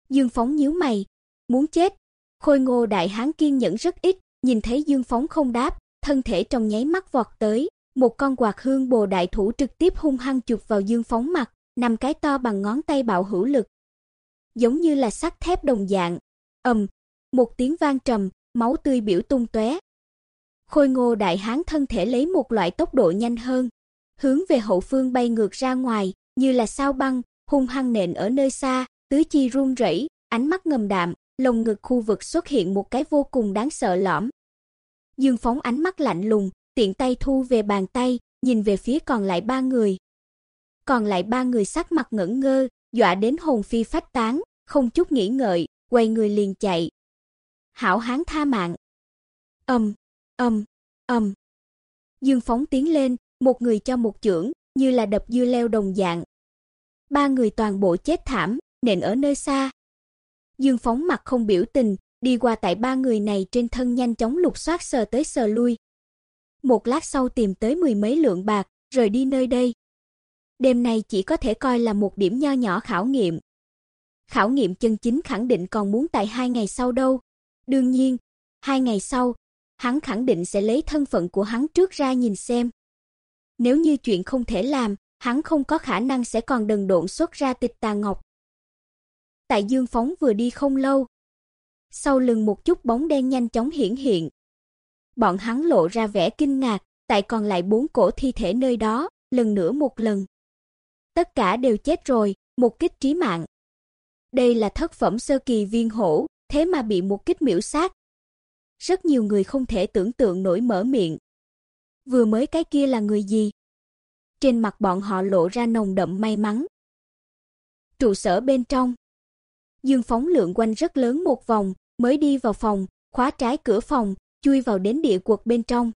Dương Phóng nhíu mày, muốn chết. Khôi ngô đại hán kiên nhẫn rất ít, nhìn thấy Dương Phóng không đáp, thân thể trong nháy mắt vọt tới, một con quạt hương bồ đại thủ trực tiếp hung hăng chụp vào Dương Phóng mặt, năm cái to bằng ngón tay bạo hữu lực. Giống như là sắt thép đồng dạng. Ầm, một tiếng vang trầm, máu tươi biểu tung tóe. Khôi Ngô đại hán thân thể lấy một loại tốc độ nhanh hơn, hướng về hậu phương bay ngược ra ngoài, như là sao băng, hung hăng nện ở nơi xa, tứ chi run rẩy, ánh mắt ngầm đạm, lồng ngực khu vực xuất hiện một cái vô cùng đáng sợ lõm. Dương Phóng ánh mắt lạnh lùng, tiện tay thu về bàn tay, nhìn về phía còn lại ba người. Còn lại ba người sắc mặt ngẩn ngơ, dọa đến hồn phi phách tán, không chút nghĩ ngợi, quay người liền chạy. Hảo hán tha mạng. Ầm, ầm, ầm. Dương Phóng tiến lên, một người cho một chưởng, như là đập dưa leo đồng dạng. Ba người toàn bộ chết thảm, nện ở nơi xa. Dương Phóng mặt không biểu tình, đi qua tại ba người này trên thân nhanh chóng lục soát sờ tới sờ lui. Một lát sau tìm tới mười mấy lượng bạc, rời đi nơi đây. Đêm nay chỉ có thể coi là một điểm nho nhỏ khảo nghiệm. Khảo nghiệm chân chính khẳng định còn muốn tại hai ngày sau đâu. Đương nhiên, hai ngày sau, hắn khẳng định sẽ lấy thân phận của hắn trước ra nhìn xem. Nếu như chuyện không thể làm, hắn không có khả năng sẽ còn đần độn xuất ra tịch tà ngọc. Tại Dương Phóng vừa đi không lâu, sau lưng một chút bóng đen nhanh chóng hiển hiện. Bọn hắn lộ ra vẻ kinh ngạc, tại còn lại bốn cổ thi thể nơi đó, lần nữa một lần. Tất cả đều chết rồi, một kích trí mạng. Đây là thất phẩm sơ kỳ viên hổ, thế mà bị một kích miểu sát. Rất nhiều người không thể tưởng tượng nổi mở miệng. Vừa mới cái kia là người gì? Trên mặt bọn họ lộ ra nồng đậm may mắn. Trụ sở bên trong. Dương phóng lượng quanh rất lớn một vòng, mới đi vào phòng, khóa trái cửa phòng, chui vào đến địa quật bên trong.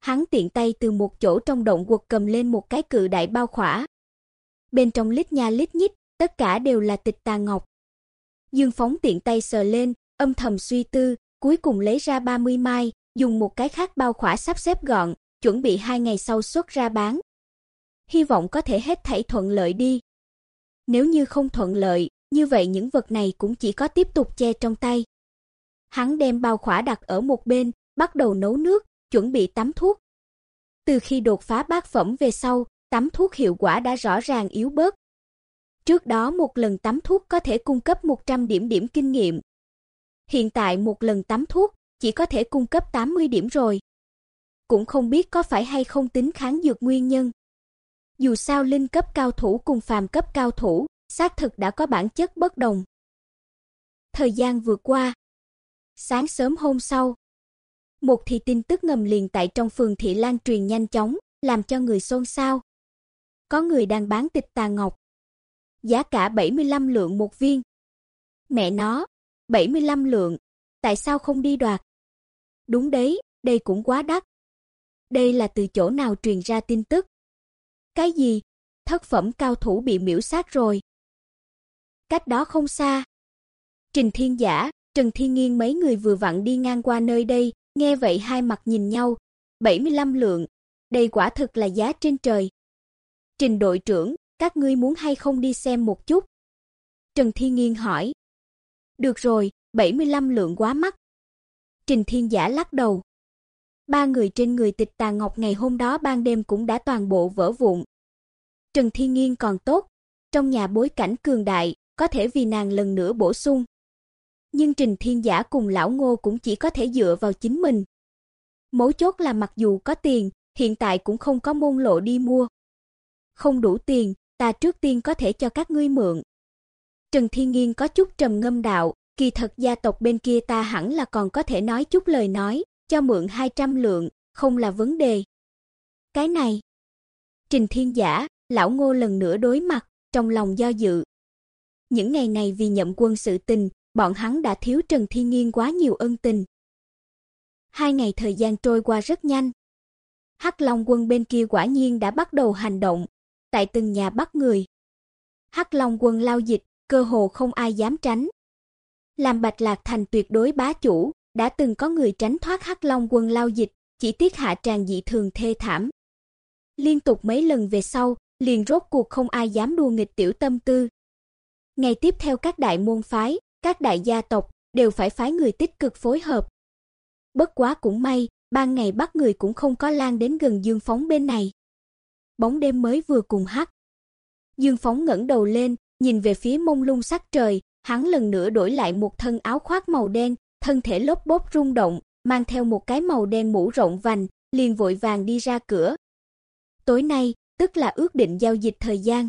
Hắn tiện tay từ một chỗ trong động quật cầm lên một cái cự đại bao khỏa. Bên trong lít nha lít nhít, tất cả đều là tịch tà ngọc. Dương phóng tiện tay sờ lên, âm thầm suy tư, cuối cùng lấy ra 30 mai, dùng một cái khác bao khỏa sắp xếp gọn, chuẩn bị hai ngày sau xuất ra bán. Hy vọng có thể hết thảy thuận lợi đi. Nếu như không thuận lợi, như vậy những vật này cũng chỉ có tiếp tục che trong tay. Hắn đem bao khỏa đặt ở một bên, bắt đầu nấu nước, chuẩn bị tắm thuốc. Từ khi đột phá bát phẩm về sau, tắm thuốc hiệu quả đã rõ ràng yếu bớt. Trước đó một lần tắm thuốc có thể cung cấp 100 điểm điểm kinh nghiệm. Hiện tại một lần tắm thuốc chỉ có thể cung cấp 80 điểm rồi. Cũng không biết có phải hay không tính kháng dược nguyên nhân. Dù sao linh cấp cao thủ cùng phàm cấp cao thủ, xác thực đã có bản chất bất đồng. Thời gian vừa qua, sáng sớm hôm sau, một thì tin tức ngầm liền tại trong phường thị lan truyền nhanh chóng, làm cho người xôn xao. Có người đang bán tịch tà ngọc, giá cả 75 lượng một viên. Mẹ nó, 75 lượng, tại sao không đi đoạt? Đúng đấy, đây cũng quá đắt. Đây là từ chỗ nào truyền ra tin tức? Cái gì? Thất phẩm cao thủ bị miễu sát rồi. Cách đó không xa, Trình Thiên Giả, Trần Thiên Nghiên mấy người vừa vặn đi ngang qua nơi đây, nghe vậy hai mặt nhìn nhau, 75 lượng, đây quả thực là giá trên trời. Trình đội trưởng, các ngươi muốn hay không đi xem một chút? Trần Thiên Nghiên hỏi. Được rồi, 75 lượng quá mắc. Trình Thiên Giả lắc đầu. Ba người trên người tịch tà ngọc ngày hôm đó ban đêm cũng đã toàn bộ vỡ vụn. Trần Thiên Nghiên còn tốt, trong nhà bối cảnh cường đại, có thể vì nàng lần nữa bổ sung. Nhưng Trình Thiên Giả cùng lão Ngô cũng chỉ có thể dựa vào chính mình. Mấu chốt là mặc dù có tiền, hiện tại cũng không có môn lộ đi mua. Không đủ tiền, ta trước tiên có thể cho các ngươi mượn. Trần Thiên Nghiên có chút trầm ngâm đạo, kỳ thật gia tộc bên kia ta hẳn là còn có thể nói chút lời nói, cho mượn 200 lượng, không là vấn đề. Cái này, Trình Thiên Giả, lão Ngô lần nữa đối mặt, trong lòng do dự. Những ngày này vì nhậm quân sự tình, bọn hắn đã thiếu Trần thi Nghiên quá nhiều ân tình. Hai ngày thời gian trôi qua rất nhanh. Hắc Long quân bên kia quả nhiên đã bắt đầu hành động, tại từng nhà bắt người. Hắc Long quân lao dịch, cơ hồ không ai dám tránh. Làm Bạch Lạc thành tuyệt đối bá chủ, đã từng có người tránh thoát Hắc Long quân lao dịch, chỉ tiếc hạ tràng dị thường thê thảm. Liên tục mấy lần về sau, liền rốt cuộc không ai dám đua nghịch tiểu tâm tư. Ngày tiếp theo các đại môn phái, các đại gia tộc đều phải phái người tích cực phối hợp. Bất quá cũng may, ban ngày bắt người cũng không có lan đến gần Dương Phóng bên này. Bóng đêm mới vừa cùng hắt. Dương Phóng ngẩng đầu lên, nhìn về phía mông lung sắc trời, hắn lần nữa đổi lại một thân áo khoác màu đen, thân thể lốp bốp rung động, mang theo một cái màu đen mũ rộng vành, liền vội vàng đi ra cửa. Tối nay, tức là ước định giao dịch thời gian